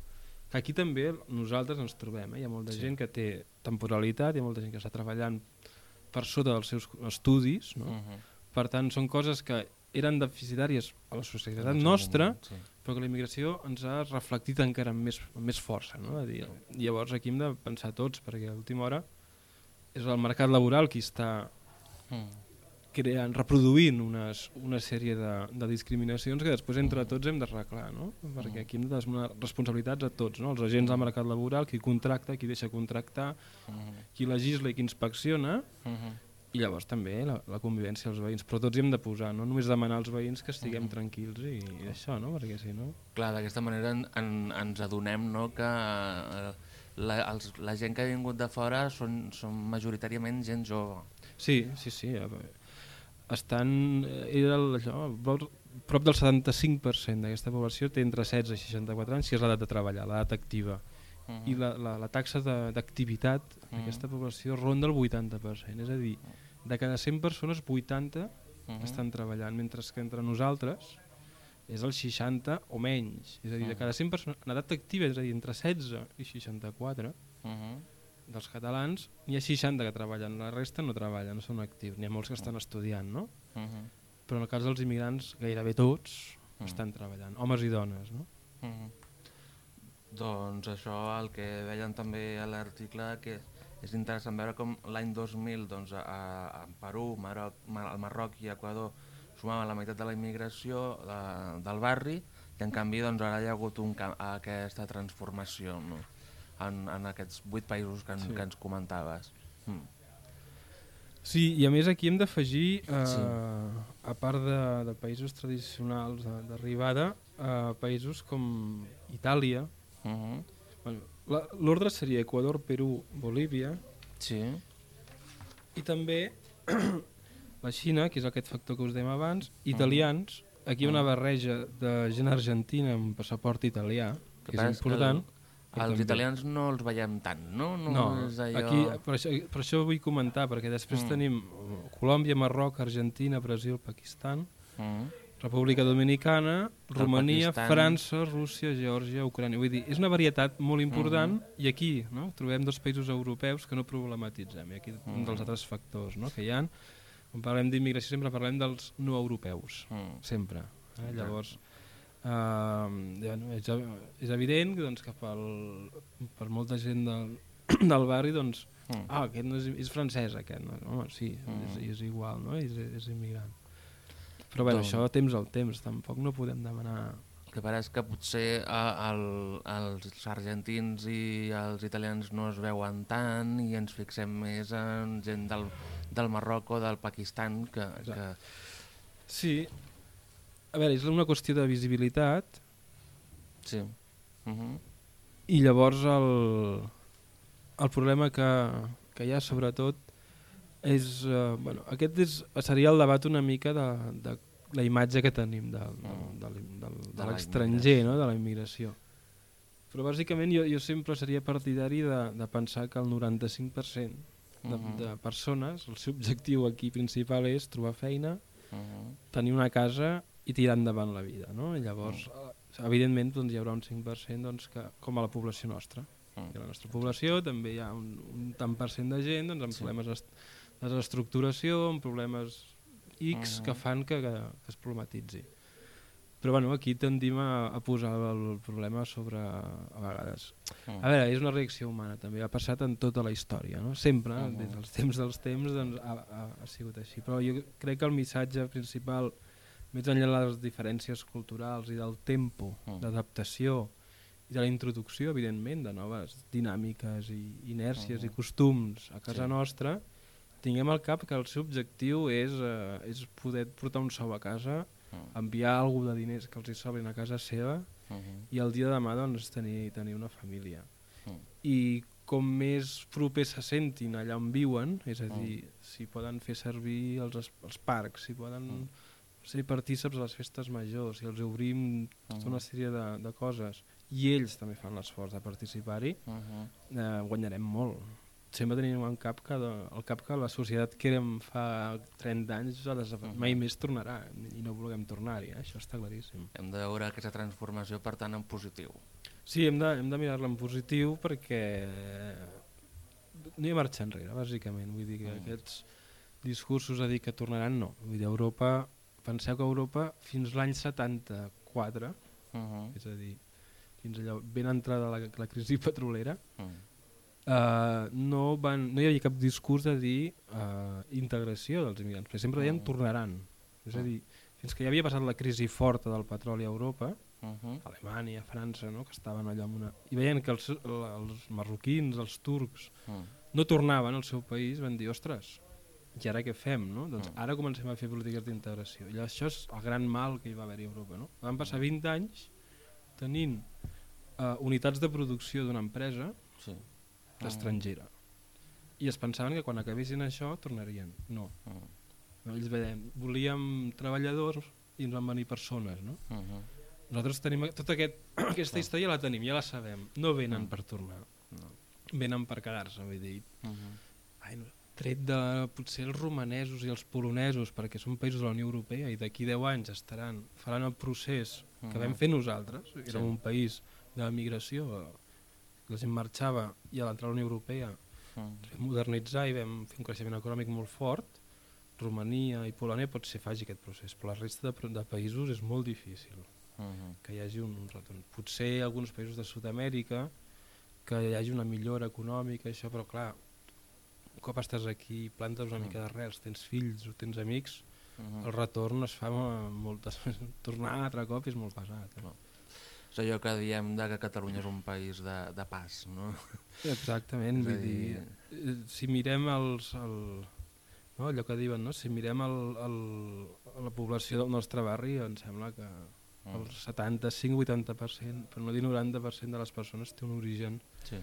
Speaker 5: Que aquí també nosaltres ens trobem, eh? hi ha molta
Speaker 1: Sí.
Speaker 5: gent que té temporalitat, hi ha molta gent que està treballant per sota dels seus estudis, no?
Speaker 1: Uh -huh.
Speaker 5: per tant són coses que eren deficitàries a la societat
Speaker 1: En
Speaker 5: nostra,
Speaker 1: moment, Sí.
Speaker 5: però que la immigració ens ha reflectit encara amb més, amb més força. No? A dir, llavors aquí hem de pensar tots, perquè a l'última hora és el mercat laboral qui està
Speaker 1: Mm.
Speaker 5: Creant, reproduint unes, una sèrie de, de discriminacions que després entre tots hem d'arreglar, no? perquè aquí hem de donar responsabilitats a tots, no? els agents del mercat laboral, qui contracta, qui deixa contractar, qui legisla i qui inspecciona, i llavors també la, la convivència dels veïns, però tots hi hem de posar, no només demanar als veïns que estiguem tranquils i, i això, no? perquè si no...
Speaker 1: Clar, d'aquesta manera en, en, ens adonem no, que eh, la, els, la gent que ha vingut de fora són, són majoritàriament gent jove.
Speaker 5: Sí, sí, sí. Estan, eh, era el, allò, prop- del 75% d'aquesta població té entre 16 i 64 anys, que és l'edat de treballar, l'edat activa.
Speaker 1: Uh -huh.
Speaker 5: I la, la, la taxa de- d'activitat d'aquesta població ronda el 80%. És a dir, de cada 100 persones, 80
Speaker 1: Uh -huh.
Speaker 5: estan treballant, mentre que entre nosaltres és el 60 o menys. És a dir, de cada 100 persones en edat activa, és a dir, entre 16 i 64,
Speaker 1: Uh -huh.
Speaker 5: Dels catalans, n'hi ha 60 que treballen, la resta no treballen, no són actius, n'hi ha molts que estan estudiant, no?
Speaker 1: Uh -huh.
Speaker 5: Però en el cas dels immigrants, gairebé tots
Speaker 1: Mm.
Speaker 5: estan treballant, homes i dones, no?
Speaker 1: Uh -huh. Doncs això, el que veien també a l'article, que és interessant veure com l'any 2000 doncs, a, a, Perú, Maroc, Ma- el Marroc i Equador sumaven la meitat de la immigració de, del barri i en canvi doncs, ara hi ha hagut un, aquesta transformació no? En, en aquests vuit països que, en,
Speaker 5: Sí.
Speaker 1: que ens comentaves. Mm.
Speaker 5: Sí, i a més aquí hem d'afegir, eh,
Speaker 1: Sí.
Speaker 5: a part de, de països tradicionals de- d'arribada, eh, països com Itàlia,
Speaker 1: Uh -huh.
Speaker 5: bueno, l'ordre seria Equador, Perú, Bolívia,
Speaker 1: Sí.
Speaker 5: i també <clears throat> la Xina, que és aquest factor que us dèiem abans, italians, aquí hi ha una barreja de gent argentina amb passaport italià, que és
Speaker 1: passa és que
Speaker 5: important.
Speaker 1: El,
Speaker 5: però
Speaker 1: els italians no els veiem tant, no? No,
Speaker 5: No,
Speaker 1: és allò...
Speaker 5: aquí, per, això, per això vull comentar, perquè després
Speaker 1: Mm.
Speaker 5: tenim eh, Colòmbia, Marroc, Argentina, Brasil, Pakistan,
Speaker 1: Mm.
Speaker 5: República Dominicana, Romania,
Speaker 1: Pakistan.
Speaker 5: França, Rússia, Geòrgia, Ucrània. Vull dir, és una varietat molt important
Speaker 1: Mm-hmm.
Speaker 5: i aquí no, trobem dos països europeus que no problematitzem. I aquí un
Speaker 1: Mm-hmm.
Speaker 5: dels altres factors no, que hi ha. Quan parlem d'immigració sempre parlem dels no europeus,
Speaker 1: Mm.
Speaker 5: sempre. Eh? Llavors, eh, és, és evident que, doncs, que pel, per molta gent del, <clears throat> del barri doncs,
Speaker 1: Mm.
Speaker 5: ah, aquest no és, és francès aquest, no? Home, sí,
Speaker 1: Mm.
Speaker 5: és, és igual, no? és, és immigrant. Però bueno,
Speaker 1: Doncs-
Speaker 5: això temps al temps, tampoc no podem demanar...
Speaker 1: El que passa és que potser a, el, els argentins i els italians no es veuen tant i ens fixem més en gent del, del Marroc o del Pakistan que... que
Speaker 5: Sí, a veure, és una qüestió de visibilitat
Speaker 1: sí. Uh -huh.
Speaker 5: i llavors el, el problema que, que hi ha sobretot és, eh, bueno, aquest és, seria el debat una mica de, de la imatge que tenim de, de, de, de,
Speaker 1: De
Speaker 5: de l'estranger, no? de la immigració. Però bàsicament jo, jo sempre seria partidari de, de pensar que el 95% de,
Speaker 1: Mhm.
Speaker 5: de persones, el seu objectiu aquí principal és trobar feina,
Speaker 1: Uh -huh.
Speaker 5: tenir una casa i tirar endavant la vida. No? I llavors, eh, evidentment, doncs, hi haurà un 5% doncs, que, com a la població nostra.
Speaker 1: Mm.
Speaker 5: I a la nostra població també hi ha un, un tant per cent de gent doncs, amb
Speaker 1: Sí.
Speaker 5: problemes de desestructuració, amb problemes X
Speaker 1: Mhm.
Speaker 5: que fan que, que, que es problematitzi. Però bueno, aquí tendim a, a posar el problema sobre a vegades.
Speaker 1: Mm.
Speaker 5: A veure, és una reacció humana també, ha passat en tota la història, no? sempre. -huh. des dels temps dels temps doncs, ha, ha, ha sigut així. Però jo crec que el missatge principal, més enllà de les diferències culturals i del tempo
Speaker 1: Mm.
Speaker 5: d'adaptació i de la introducció, evidentment, de noves dinàmiques i inèrcies
Speaker 1: Mhm.
Speaker 5: i costums a casa
Speaker 1: Sí.
Speaker 5: nostra, tinguem al cap que el seu objectiu és, eh, és poder portar un sou a casa,
Speaker 1: Mm.
Speaker 5: enviar algú de diners que els hi sobrin a casa seva
Speaker 1: Mhm.
Speaker 5: i el dia de demà doncs, tenir, tenir una família.
Speaker 1: Mm.
Speaker 5: I com més propers se sentin allà on viuen, és a
Speaker 1: Mm.
Speaker 5: dir, si poden fer servir els, els parcs, si poden
Speaker 1: Mm.
Speaker 5: Ser partíceps a les festes majors, si els obrim tota
Speaker 1: Mhm.
Speaker 5: una sèrie de, de coses, i ells també fan l'esforç de participar-hi,
Speaker 1: Mhm.
Speaker 5: eh, guanyarem molt. Sempre tenim en cap que, de, el cap que la societat que érem fa 30 anys ja desapa-
Speaker 1: Mhm.
Speaker 5: mai més tornarà i no vulguem tornar-hi, eh? això està claríssim.
Speaker 1: Hem de veure aquesta transformació, per tant, en positiu.
Speaker 5: Sí, hem de, hem de mirar-la en positiu perquè no hi ha marxa enrere, bàsicament. Vull dir que
Speaker 1: Mm.
Speaker 5: aquests discursos a dir que tornaran, no. Vull dir, Europa, penseu que Europa fins l'any 74,
Speaker 1: Mhm.
Speaker 5: és a dir, fins allò ben entrada la, la crisi petrolera,
Speaker 1: Mm.
Speaker 5: eh, no, van, no hi havia cap discurs de dir eh, integració dels immigrants, perquè sempre deien
Speaker 1: Mm.
Speaker 5: tornaran. És a
Speaker 1: Mm.
Speaker 5: dir, fins que ja havia passat la crisi forta del petroli a Europa,
Speaker 1: Mhm.
Speaker 5: Alemanya, França, no? que estaven allò amb una... I veien que els, els marroquins, els turcs,
Speaker 1: Mm.
Speaker 5: no tornaven al seu país, van dir, ostres, i ara què fem? No? Doncs
Speaker 1: Mm.
Speaker 5: ara comencem a fer polítiques d'integració. I això és el gran mal que hi va haver a Europa. No? Van passar 20 anys tenint uh, unitats de producció d'una empresa
Speaker 1: Sí.
Speaker 5: estrangera. I es pensaven que quan acabessin això tornarien. No.
Speaker 1: Mm.
Speaker 5: no ells veien, volíem treballadors i ens van venir persones. No?
Speaker 1: Mhm.
Speaker 5: Nosaltres tenim tota aquest, <clears throat> aquesta
Speaker 1: Clar.
Speaker 5: història la tenim, ja la sabem. No venen
Speaker 1: Mm.
Speaker 5: per tornar,
Speaker 1: No.
Speaker 5: venen per cagar-se, vull dir.
Speaker 1: Mhm.
Speaker 5: Ai, no. Tret de potser els romanesos i els polonesos, perquè són països de la Unió Europea i d'aquí 10 anys estaran, faran el procés que
Speaker 1: Mhm.
Speaker 5: vam fer nosaltres. Érem
Speaker 1: Sí.
Speaker 5: un país de migració, la gent marxava i a l'entrar a la Unió Europea
Speaker 1: Mm.
Speaker 5: ens vam modernitzar i vam fer un creixement econòmic molt fort. Romania i Polònia potser faci aquest procés, però la resta de, de països és molt difícil.
Speaker 1: Mhm.
Speaker 5: que hi hagi un, un retorn. Potser alguns països de Sud-amèrica que hi hagi una millora econòmica, això, però clar, un cop estàs aquí, plantes una
Speaker 1: Mm.
Speaker 5: mica d'arrels, tens fills o tens amics,
Speaker 1: Mhm.
Speaker 5: el retorn es fa moltes... <laughs> tornar altre cop és molt pesat. Eh?
Speaker 1: No. És allò que diem de que Catalunya és un país de, de pas, no?
Speaker 5: Exactament, vull dir, eh, si mirem els, el, no, allò que diuen, no? si mirem el, el, la població del nostre barri, em sembla que el
Speaker 1: Mm.
Speaker 5: 75-80%, per no dir 90% de les persones té un origen
Speaker 1: Sí.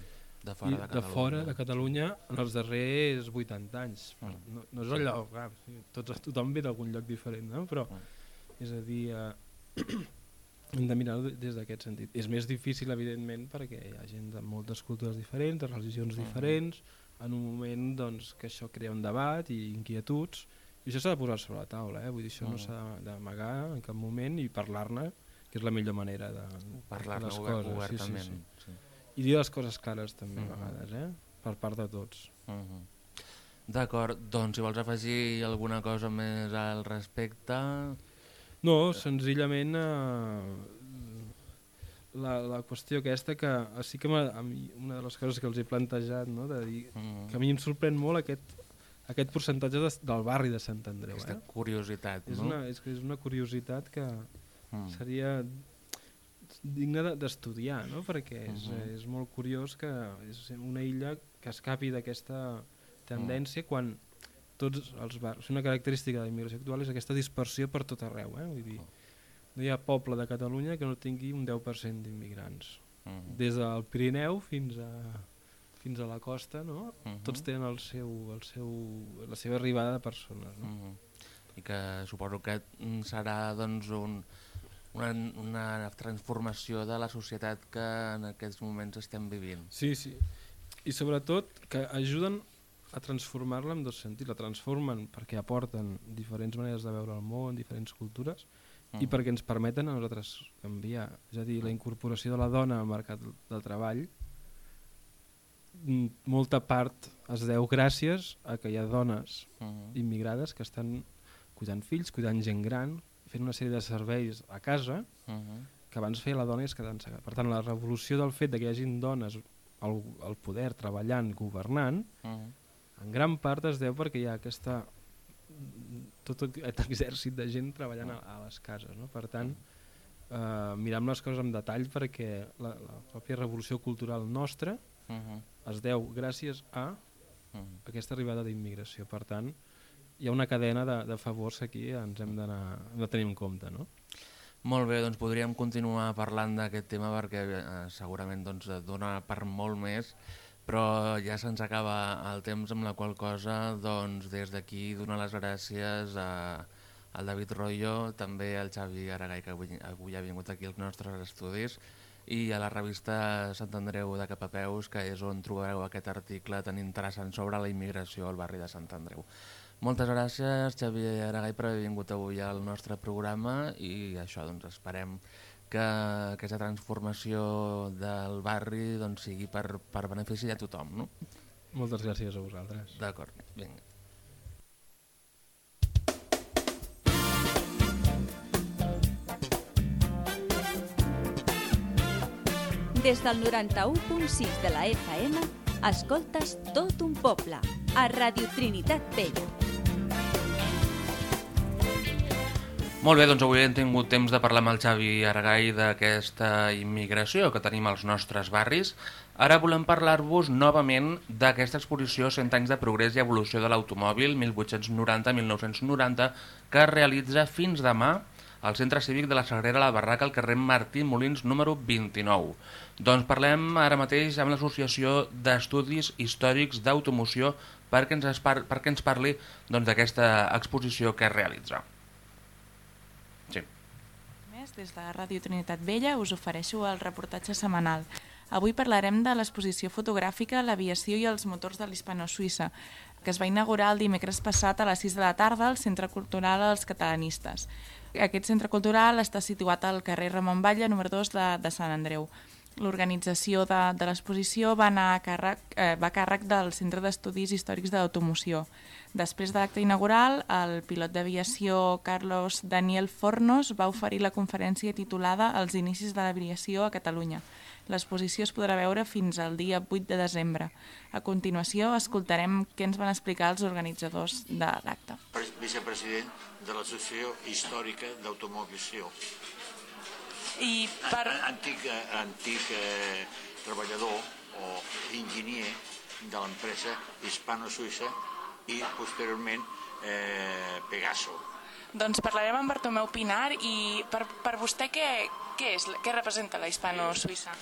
Speaker 1: De fora de Catalunya.
Speaker 5: de fora de Catalunya en els darrers 80 anys.
Speaker 1: Mm.
Speaker 5: No, no és allò, clar, tots, tothom ve d'algun lloc diferent, no? però
Speaker 1: Mm.
Speaker 5: és a dir, eh, <clears throat> hem de mirar des d'aquest sentit. És més difícil, evidentment, perquè hi ha gent de moltes cultures diferents, de religions
Speaker 1: Mhm.
Speaker 5: diferents, en un moment doncs, que això crea un debat i inquietuds, i això s'ha de posar sobre la taula, eh? vull dir, això no
Speaker 1: Mhm.
Speaker 5: s'ha d'amagar en cap moment i parlar-ne, que és la millor manera de, de
Speaker 1: Parlar-ne obert, obertament.
Speaker 5: Sí, sí, sí.
Speaker 1: sí.
Speaker 5: I dir les coses clares també
Speaker 1: Mhm.
Speaker 5: a vegades, eh? per part de tots.
Speaker 1: Mhm. D'acord, doncs si vols afegir alguna cosa més al respecte...
Speaker 5: No, senzillament eh, la, la qüestió aquesta que sí que a mi, una de les coses que els he plantejat, no? de dir,
Speaker 1: Mhm.
Speaker 5: que a mi em sorprèn molt aquest, aquest percentatge de, del barri de Sant Andreu.
Speaker 1: Aquesta
Speaker 5: Eh?
Speaker 1: curiositat,
Speaker 5: És,
Speaker 1: no?
Speaker 5: una, és, és una curiositat que
Speaker 1: Mm.
Speaker 5: seria digna de- d'estudiar, no? perquè és,
Speaker 1: Mhm.
Speaker 5: és molt curiós que és una illa que escapi d'aquesta tendència
Speaker 1: Mm.
Speaker 5: quan tots els barris... Una característica de la immigració actual és aquesta dispersió per tot arreu. Eh? Vull dir, no hi ha poble de Catalunya que no tingui un 10% d'immigrants.
Speaker 1: Mhm.
Speaker 5: Des del Pirineu fins a, fins a la costa, no?
Speaker 1: Mhm.
Speaker 5: tots tenen el seu, el seu, la seva arribada de persones. No?
Speaker 1: Mhm. I que suposo que serà doncs, un, una, una transformació de la societat que en aquests moments estem vivint.
Speaker 5: Sí, sí. I sobretot que ajuden a transformar-la en dos sentits. La transformen perquè aporten diferents maneres de veure el món, diferents cultures, i
Speaker 1: Mhm.
Speaker 5: perquè ens permeten a nosaltres canviar. És a dir, la incorporació de la dona al mercat del treball, mm, molta part es deu gràcies a que hi ha dones
Speaker 1: Mhm.
Speaker 5: immigrades que estan cuidant fills, cuidant gent gran, fent una sèrie de serveis a casa
Speaker 1: Uh -huh.
Speaker 5: que abans feia la dona i es quedava ensegat. Per tant, la revolució del fet de que hi hagin dones al, al poder, treballant, governant,
Speaker 1: Uh -huh.
Speaker 5: en gran part es deu perquè hi ha aquesta tot aquest exèrcit de gent treballant a, a les cases. No? Per tant, eh, mirem les coses amb detall perquè la, la pròpia revolució cultural nostra
Speaker 1: Uh -huh.
Speaker 5: es deu gràcies a
Speaker 1: Uh -huh.
Speaker 5: aquesta arribada d'immigració. Per tant, hi ha una cadena de, de favors aquí ens hem de tenir en compte. No?
Speaker 1: Molt bé, doncs podríem continuar parlant d'aquest tema perquè eh, segurament doncs, dona per molt més, però ja se'ns acaba el temps amb la qual cosa doncs, des d'aquí donar les gràcies a, al David Royo, també al Xavi Aragai que avui, avui ha vingut aquí als nostres estudis i a la revista Sant Andreu de Capapeus que és on trobareu aquest article tan interessant sobre la immigració al barri de Sant Andreu. Moltes gràcies, Xavi Aragai, per haver vingut avui al nostre programa i això, doncs, esperem que aquesta transformació del barri doncs, sigui per, per benefici de tothom, no?
Speaker 5: Moltes gràcies a vosaltres.
Speaker 1: D'acord, vinga.
Speaker 2: Des del 91.6 de la FM, escoltes tot un poble, a Radio Trinitat Vella.
Speaker 1: Molt bé, doncs avui hem tingut temps de parlar amb el Xavi Argai d'aquesta immigració que tenim als nostres barris. Ara volem parlar-vos novament d'aquesta exposició 100 anys de progrés i evolució de l'automòbil 1890-1990 que es realitza fins demà al Centre Cívic de la Sagrera La Barraca al carrer Martí Molins número 29. Doncs parlem ara mateix amb l'Associació d'Estudis Històrics d'Automoció perquè ens, par perquè ens parli doncs, d'aquesta doncs, exposició que es realitza.
Speaker 6: Des de Ràdio Trinitat Vella us ofereixo el reportatge setmanal. Avui parlarem de l'exposició fotogràfica L'aviació i els motors de l'Hispano-Suïssa, que es va inaugurar el dimecres passat a les 6 de la tarda al Centre Cultural Els Catalanistes. Aquest centre cultural està situat al carrer Ramon Batlle, número 2 de, de Sant Andreu. L'organització de, de l'exposició va, a càrrec, eh, va a càrrec del Centre d'Estudis Històrics d'Automoció. Després de l'acte inaugural, el pilot d'aviació Carlos Daniel Fornos va oferir la conferència titulada Els inicis de l'aviació a Catalunya. L'exposició es podrà veure fins al dia 8 de desembre. A continuació, escoltarem què ens van explicar els organitzadors de l'acte.
Speaker 7: Vicepresident de l'Associació Històrica d'Automobilició.
Speaker 6: I per...
Speaker 7: Antic, antic eh, treballador o enginyer de l'empresa hispano-suïssa i posteriorment eh, Pegaso.
Speaker 6: Doncs parlarem amb Bartomeu Pinar i per, per vostè què, què és, què representa la hispano-suïssa?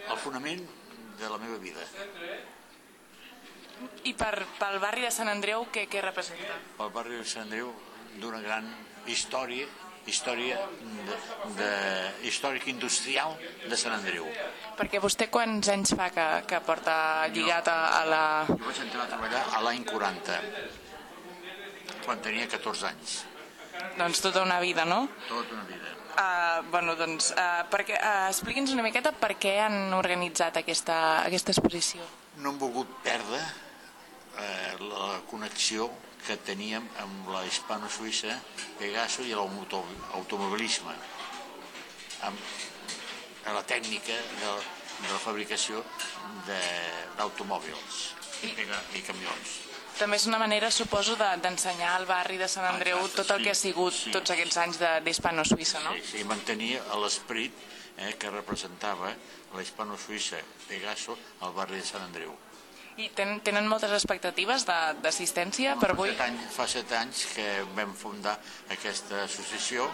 Speaker 7: El fonament de la meva vida.
Speaker 6: I per, pel barri de Sant Andreu què, què representa?
Speaker 7: Pel barri de Sant Andreu d'una gran història història de, de, històric industrial de Sant Andreu.
Speaker 6: Perquè vostè quants anys fa que, que porta lligat a, a la...
Speaker 7: Jo vaig entrar a treballar a l'any 40, quan tenia 14 anys.
Speaker 6: Doncs tota una vida, no?
Speaker 7: Tota una vida.
Speaker 6: Uh, bueno, doncs, uh, perquè, uh, expliqui'ns una miqueta per què han organitzat aquesta, aquesta exposició.
Speaker 7: No hem volgut perdre eh, la connexió que teníem amb la hispano-suïssa Pegaso i l'automobilisme amb la tècnica de, de la fabricació d'automòbils i, i camions.
Speaker 6: També és una manera, suposo, d'ensenyar de, al barri de Sant Andreu
Speaker 7: Exacte,
Speaker 6: tot el
Speaker 7: sí,
Speaker 6: que ha sigut
Speaker 7: sí.
Speaker 6: tots aquests anys d'hispano-suïssa, no?
Speaker 7: Sí, sí, mantenir l'esperit eh, que representava la hispano-suïssa Pegaso al barri de Sant Andreu.
Speaker 6: I ten, tenen moltes expectatives d'assistència per avui?
Speaker 7: Fa set, anys, fa set anys que vam fundar aquesta associació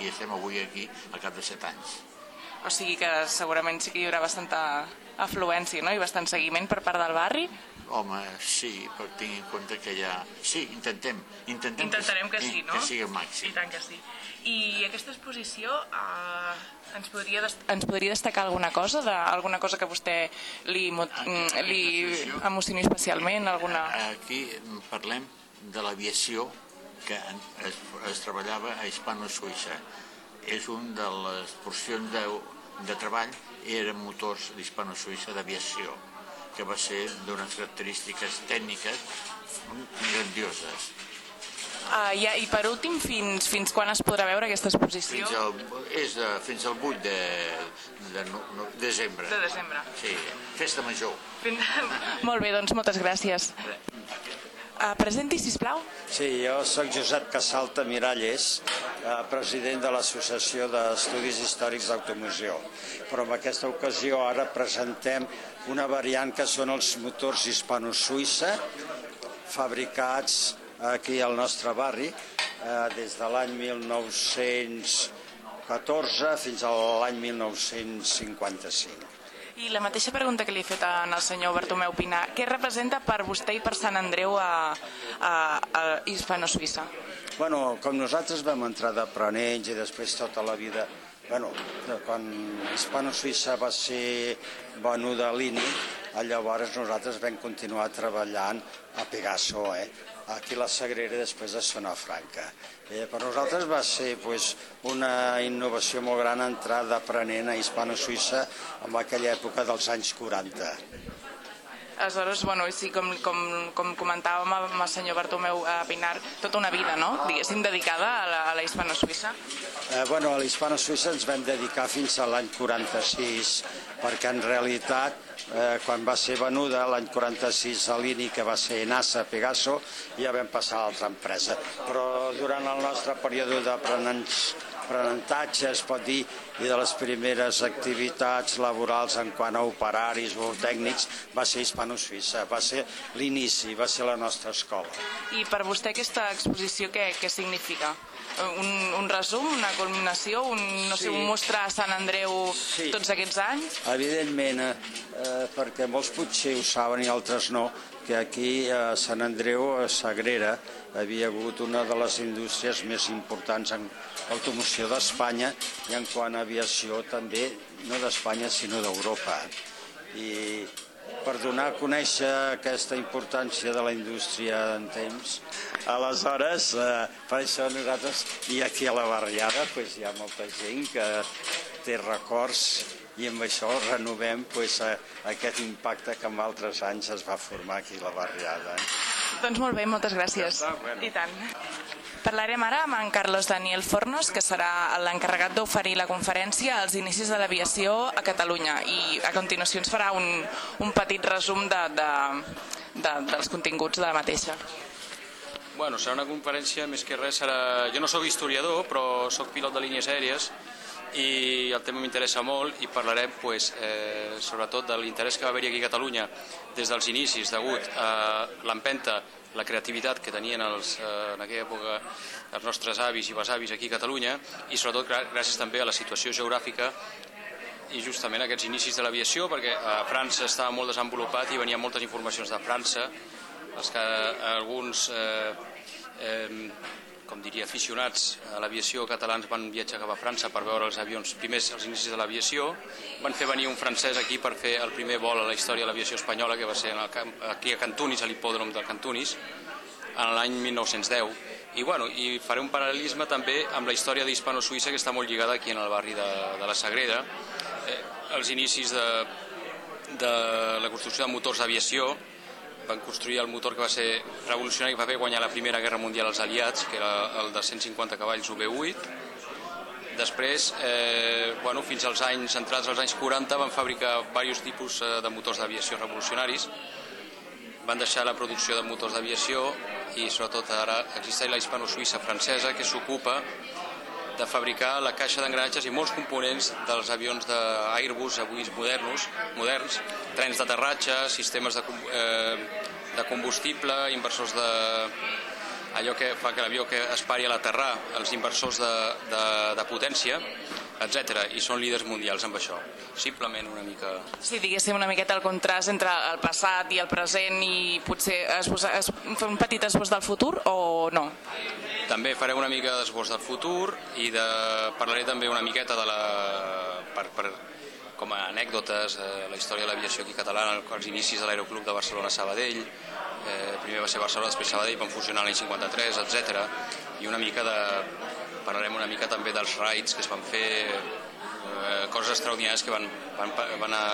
Speaker 7: i estem avui aquí al cap de set anys.
Speaker 6: O sigui que segurament sí que hi haurà bastanta afluència no? i bastant seguiment per part del barri.
Speaker 7: Home, sí, però tinc en compte que ja... Sí, intentem. intentem
Speaker 6: Intentarem que, sí, no?
Speaker 7: Que sigui el màxim.
Speaker 6: I tant que sí. I aquesta exposició uh, ens, podria ens podria destacar alguna cosa, de, alguna cosa que vostè li, mm, li emocioni especialment? Alguna...
Speaker 7: Aquí parlem de l'aviació que es, es treballava a Hispano-Suïssa. És un de les porcions de, de treball eren motors d'Hispano-Suïssa d'aviació que va ser d'unes característiques tècniques grandioses.
Speaker 6: Uh, i, I per últim, fins, fins quan es podrà veure aquesta exposició?
Speaker 7: Fins al, és de, fins al 8 de, de no, no, desembre.
Speaker 6: De desembre.
Speaker 7: Sí, festa major.
Speaker 6: Fins... <laughs> Molt bé, doncs moltes gràcies. Uh, presenti, sisplau.
Speaker 8: Sí, jo sóc Josep Casalta Miralles, eh, president de l'Associació d'Estudis Històrics d'Automoció. Però en aquesta ocasió ara presentem una variant que són els motors hispano-suïssa, fabricats aquí al nostre barri eh, des de l'any 1914 fins a l'any 1955.
Speaker 6: I la mateixa pregunta que li he fet al senyor Bartomeu Pinar, què representa per vostè i per Sant Andreu a, a, a Hispano-Suïssa?
Speaker 8: Bueno, com nosaltres vam entrar d'aprenents i després tota la vida bueno, quan Hispano-Suïssa va ser venuda a l'INI, llavors nosaltres vam continuar treballant a Pegaso, eh? aquí la Sagrera després de Zona Franca. Eh, per nosaltres va ser pues, una innovació molt gran entrar d'aprenent a Hispano-Suïssa en aquella època dels anys 40.
Speaker 6: Aleshores, bueno, sí, com, com, com comentàvem amb el senyor Bartomeu eh, Pinar, tota una vida, no?, diguéssim, dedicada a la, a la hispano-suïssa.
Speaker 8: Eh, bueno, a l'hispano-suïssa ens vam dedicar fins a l'any 46, perquè en realitat eh, quan va ser venuda l'any 46 a l'INI, que va ser NASA Pegaso, ja vam passar a altra empresa. Però durant el nostre període d'aprenentatge, es pot dir, i de les primeres activitats laborals en quant a operaris o tècnics, va ser Hispano-Suïssa, va ser l'inici, va ser la nostra escola.
Speaker 6: I per vostè aquesta exposició què, què significa? Un, un resum, una culminació, un, no sé,
Speaker 8: Sí.
Speaker 6: un mostrar a Sant Andreu
Speaker 8: Sí.
Speaker 6: tots aquests anys?
Speaker 8: Evidentment, eh, eh, perquè molts potser ho saben i altres no, que aquí a Sant Andreu, a Sagrera, havia hagut una de les indústries més importants en automoció d'Espanya i en quant a aviació també, no d'Espanya sinó d'Europa. I per donar a conèixer aquesta importància de la indústria en temps, aleshores, eh, per això nosaltres, i aquí a la barriada, pues, hi ha molta gent que té records i amb això renovem pues, eh, aquest impacte que en altres anys es va formar aquí a la barriada.
Speaker 6: Doncs molt bé, moltes gràcies.
Speaker 8: Ja està, bueno.
Speaker 6: I tant. Parlarem ara amb en Carlos Daniel Fornos, que serà l'encarregat d'oferir la conferència als inicis de l'aviació a Catalunya i a continuació ens farà un, un petit resum de, de, de, dels continguts de la mateixa.
Speaker 9: Bueno, serà una conferència, més que res serà... Jo no sóc historiador, però sóc pilot de línies aèries i el tema m'interessa molt i parlarem pues, eh, sobretot de l'interès que va haver-hi aquí a Catalunya des dels inicis degut a l'empenta, la creativitat que tenien els, eh, en aquella època els nostres avis i besavis aquí a Catalunya i sobretot gràcies també a la situació geogràfica i justament aquests inicis de l'aviació perquè a França estava molt desenvolupat i venien moltes informacions de França els que alguns eh, eh, com diria aficionats a l'aviació catalans van viatjar cap a França per veure els avions primers als inicis de l'aviació. Van fer venir un francès aquí per fer el primer vol a la història de l'aviació espanyola que va ser en el camp, aquí a Cantunis, a l'hipòdrom del Cantunis en l'any 1910 i, bueno, i faré un paral·lelisme també amb la història d'Hispano-Suïssa que està molt lligada aquí en el barri de, de la Sagrera. Eh, els inicis de, de la construcció de motors d'aviació van construir el motor que va ser revolucionari que va fer guanyar la Primera Guerra Mundial als aliats, que era el de 150 cavalls UB8. Després, eh, bueno, fins als anys centrals als anys 40 van fabricar diversos tipus eh, de motors d'aviació revolucionaris. Van deixar la producció de motors d'aviació i sobretot ara existeix la hispano-suïssa francesa que s'ocupa de fabricar la caixa d'engranatges i molts components dels avions d'Airbus avui modernos, moderns, trens d'aterratge, sistemes de, eh, de combustible, inversors de allò que fa que l'avió que es pari a l'aterrar, els inversors de, de, de potència, etc. I són líders mundials amb això. Simplement una mica...
Speaker 6: Sí, diguéssim una miqueta el contrast entre el passat i el present i potser esbossar, es, fer un petit esbós del futur o no?
Speaker 9: També faré una mica d'esbós del futur i de, parlaré també una miqueta de la, per, per, com a anècdotes, eh, la història de l'aviació aquí catalana, els inicis de l'Aeroclub de Barcelona-Sabadell, eh, primer va ser Barcelona, després Sabadell, van funcionar l'any 53, etc. I una mica de, parlarem una mica també dels raids que es van fer, eh, coses extraordinàries que van, van, van a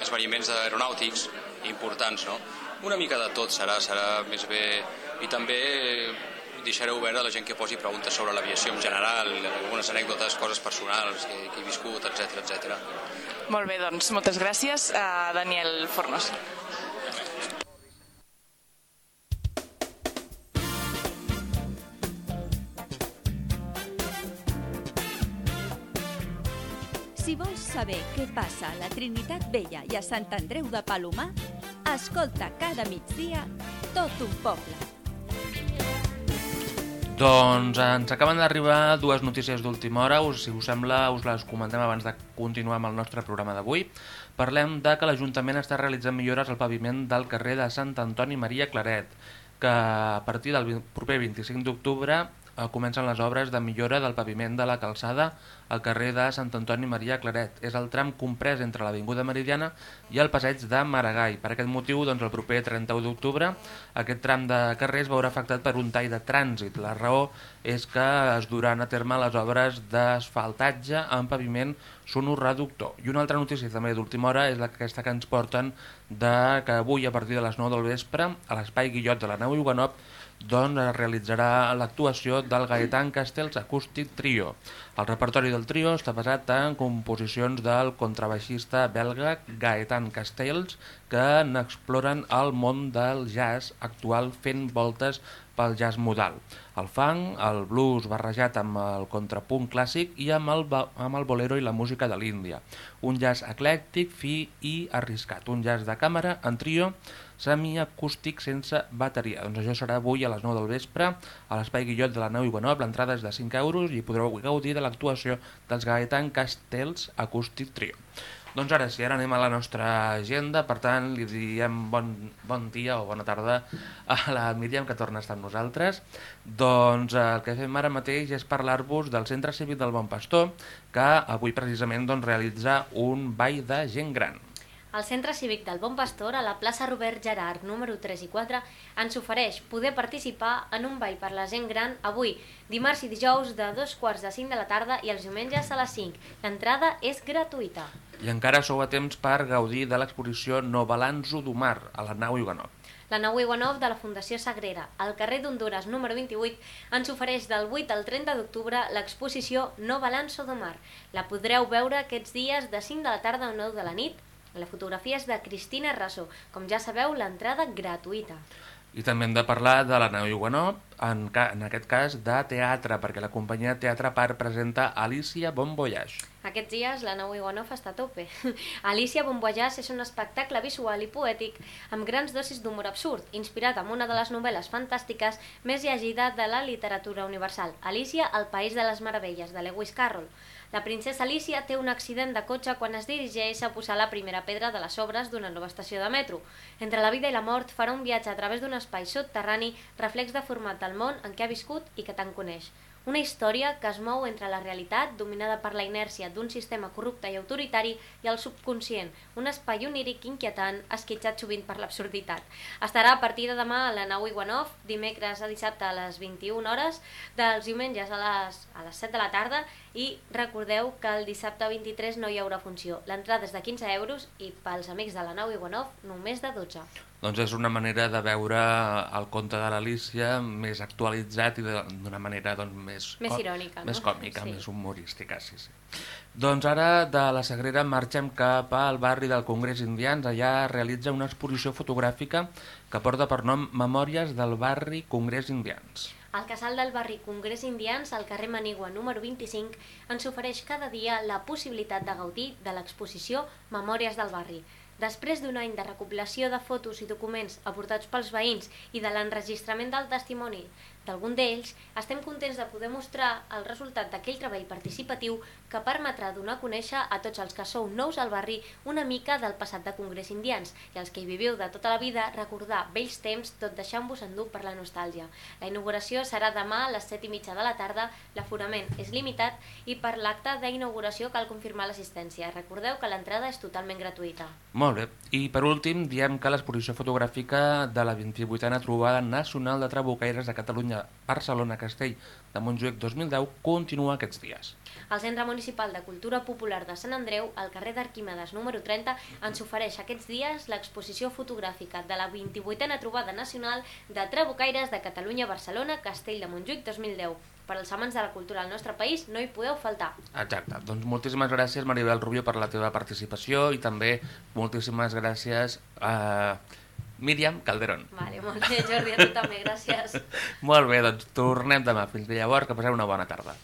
Speaker 9: esveniments aeronàutics importants, no? Una mica de tot serà, serà més bé, i també deixaré obert a la gent que posi preguntes sobre l'aviació en general, algunes anècdotes, coses personals que, que he viscut, etc etc.
Speaker 6: Molt bé, doncs moltes gràcies a Daniel Fornos.
Speaker 2: Si vols saber què passa a la Trinitat Vella i a Sant Andreu de Palomar, escolta cada migdia tot un poble.
Speaker 1: Doncs ens acaben d'arribar dues notícies d'última hora, us, si us sembla us les comentem abans de continuar amb el nostre programa d'avui. Parlem de que l'Ajuntament està realitzant millores al paviment del carrer de Sant Antoni Maria Claret, que a partir del proper 25 d'octubre comencen les obres de millora del paviment de la calçada al carrer de Sant Antoni Maria Claret. És el tram comprès entre l'Avinguda Meridiana i el passeig de Maragall. Per aquest motiu, doncs, el proper 31 d'octubre, aquest tram de carrer es veurà afectat per un tall de trànsit. La raó és que es duran a terme les obres d'asfaltatge amb paviment sonoreductor. I una altra notícia també d'última hora és aquesta que ens porten de que avui a partir de les 9 del vespre a l'espai Guillot de la nau Iuganop doncs es realitzarà l'actuació del Gaetan Castells Acústic Trio. El repertori del trio està basat en composicions del contrabaixista belga Gaetan Castells que n'exploren el món del jazz actual fent voltes pel jazz modal. El funk, el blues barrejat amb el contrapunt clàssic i amb el, amb el bolero i la música de l'Índia. Un jazz eclèctic, fi i arriscat. Un jazz de càmera en trio semiacústic sense bateria. Doncs això serà avui a les 9 del vespre a l'Espai Guillot de la Nau Iguanov. L'entrada és de 5 euros i podreu gaudir de l'actuació dels Gaetan Castells Acústic Trio. Doncs ara sí, ara anem a la nostra agenda, per tant li diem bon, bon dia o bona tarda a la Míriam que torna a estar amb nosaltres. Doncs el que fem ara mateix és parlar-vos del Centre Cívic del Bon Pastor que avui precisament doncs, realitza un ball de gent gran.
Speaker 3: El Centre Cívic del Bon Pastor, a la plaça Robert Gerard, número 3 i 4, ens ofereix poder participar en un ball per la gent gran avui, dimarts i dijous de dos quarts de 5 de la tarda i els diumenges a les 5. L'entrada és gratuïta.
Speaker 1: I encara sou a temps per gaudir de l'exposició No Balanzo d'Omar, a la nau Iuganov.
Speaker 3: La nau Iguanov de la Fundació Sagrera, al carrer d'Honduras número 28, ens ofereix del 8 al 30 d'octubre l'exposició No Balanço d'Omar. La podreu veure aquests dies de 5 de la tarda a 9 de la nit la fotografia és de Cristina Rasso. Com ja sabeu, l'entrada gratuïta.
Speaker 1: I també hem de parlar de la nau Iguanop, en, en aquest cas de teatre, perquè la companyia Teatre Parc presenta Alicia Bon Voyage.
Speaker 3: Aquests dies la nau Iguanov està a tope. <laughs> Alicia Bon Voyage és un espectacle visual i poètic amb grans dosis d'humor absurd, inspirat en una de les novel·les fantàstiques més llegida de la literatura universal, Alicia, el País de les Meravelles, de Lewis Carroll. La princesa Alicia té un accident de cotxe quan es dirigeix a posar la primera pedra de les obres d'una nova estació de metro. Entre la vida i la mort farà un viatge a través d'un espai subterrani reflex de format del món en què ha viscut i que tant coneix. Una història que es mou entre la realitat, dominada per la inèrcia d'un sistema corrupte i autoritari, i el subconscient, un espai oníric inquietant, esquitxat sovint per l'absurditat. Estarà a partir de demà a la nau Iguanov, dimecres a dissabte a les 21 hores, dels diumenges a les, a les 7 de la tarda, i recordeu que el dissabte 23 no hi haurà funció. L'entrada és de 15 euros i pels amics de la nau Iguanov només de 12.
Speaker 1: Doncs és una manera de veure el conte de l'Alícia més actualitzat i d'una manera doncs, més,
Speaker 3: més irònica,
Speaker 1: més
Speaker 3: no?
Speaker 1: còmica,
Speaker 3: sí.
Speaker 1: més humorística. Sí, sí. Doncs ara de la Sagrera marxem cap al barri del Congrés Indians. Allà realitza una exposició fotogràfica que porta per nom Memòries del barri Congrés Indians.
Speaker 3: El casal del barri Congrés Indians, al carrer Manigua número 25, ens ofereix cada dia la possibilitat de gaudir de l'exposició Memòries del barri. Després d'un any de recopilació de fotos i documents aportats pels veïns i de l'enregistrament del testimoni d'algun d'ells, estem contents de poder mostrar el resultat d'aquell treball participatiu que permetrà donar a conèixer a tots els que sou nous al barri una mica del passat de Congrés Indians i els que hi viviu de tota la vida recordar vells temps tot deixant-vos endur per la nostàlgia. La inauguració serà demà a les 7 i mitja de la tarda, l'aforament és limitat i per l'acte d'inauguració cal confirmar l'assistència. Recordeu que l'entrada és totalment gratuïta.
Speaker 1: Molt bé. I per últim, diem que l'exposició fotogràfica de la 28a trobada nacional de Trabucaires de Catalunya Catalunya Barcelona Castell de Montjuïc 2010 continua aquests dies.
Speaker 3: El Centre Municipal de Cultura Popular de Sant Andreu, al carrer d'Arquimedes número 30, ens ofereix aquests dies l'exposició fotogràfica de la 28a trobada nacional de Trabucaires de Catalunya Barcelona Castell de Montjuïc 2010. Per als amants de la cultura al nostre país no hi podeu faltar.
Speaker 1: Exacte. Doncs moltíssimes gràcies, Maribel Rubio, per la teva participació i també moltíssimes gràcies a Míriam Calderón.
Speaker 3: Vale, molt bé, Jordi, a tu també, gràcies. <laughs>
Speaker 1: Molt bé, doncs tornem demà. Fins llavors, que passeu una bona tarda.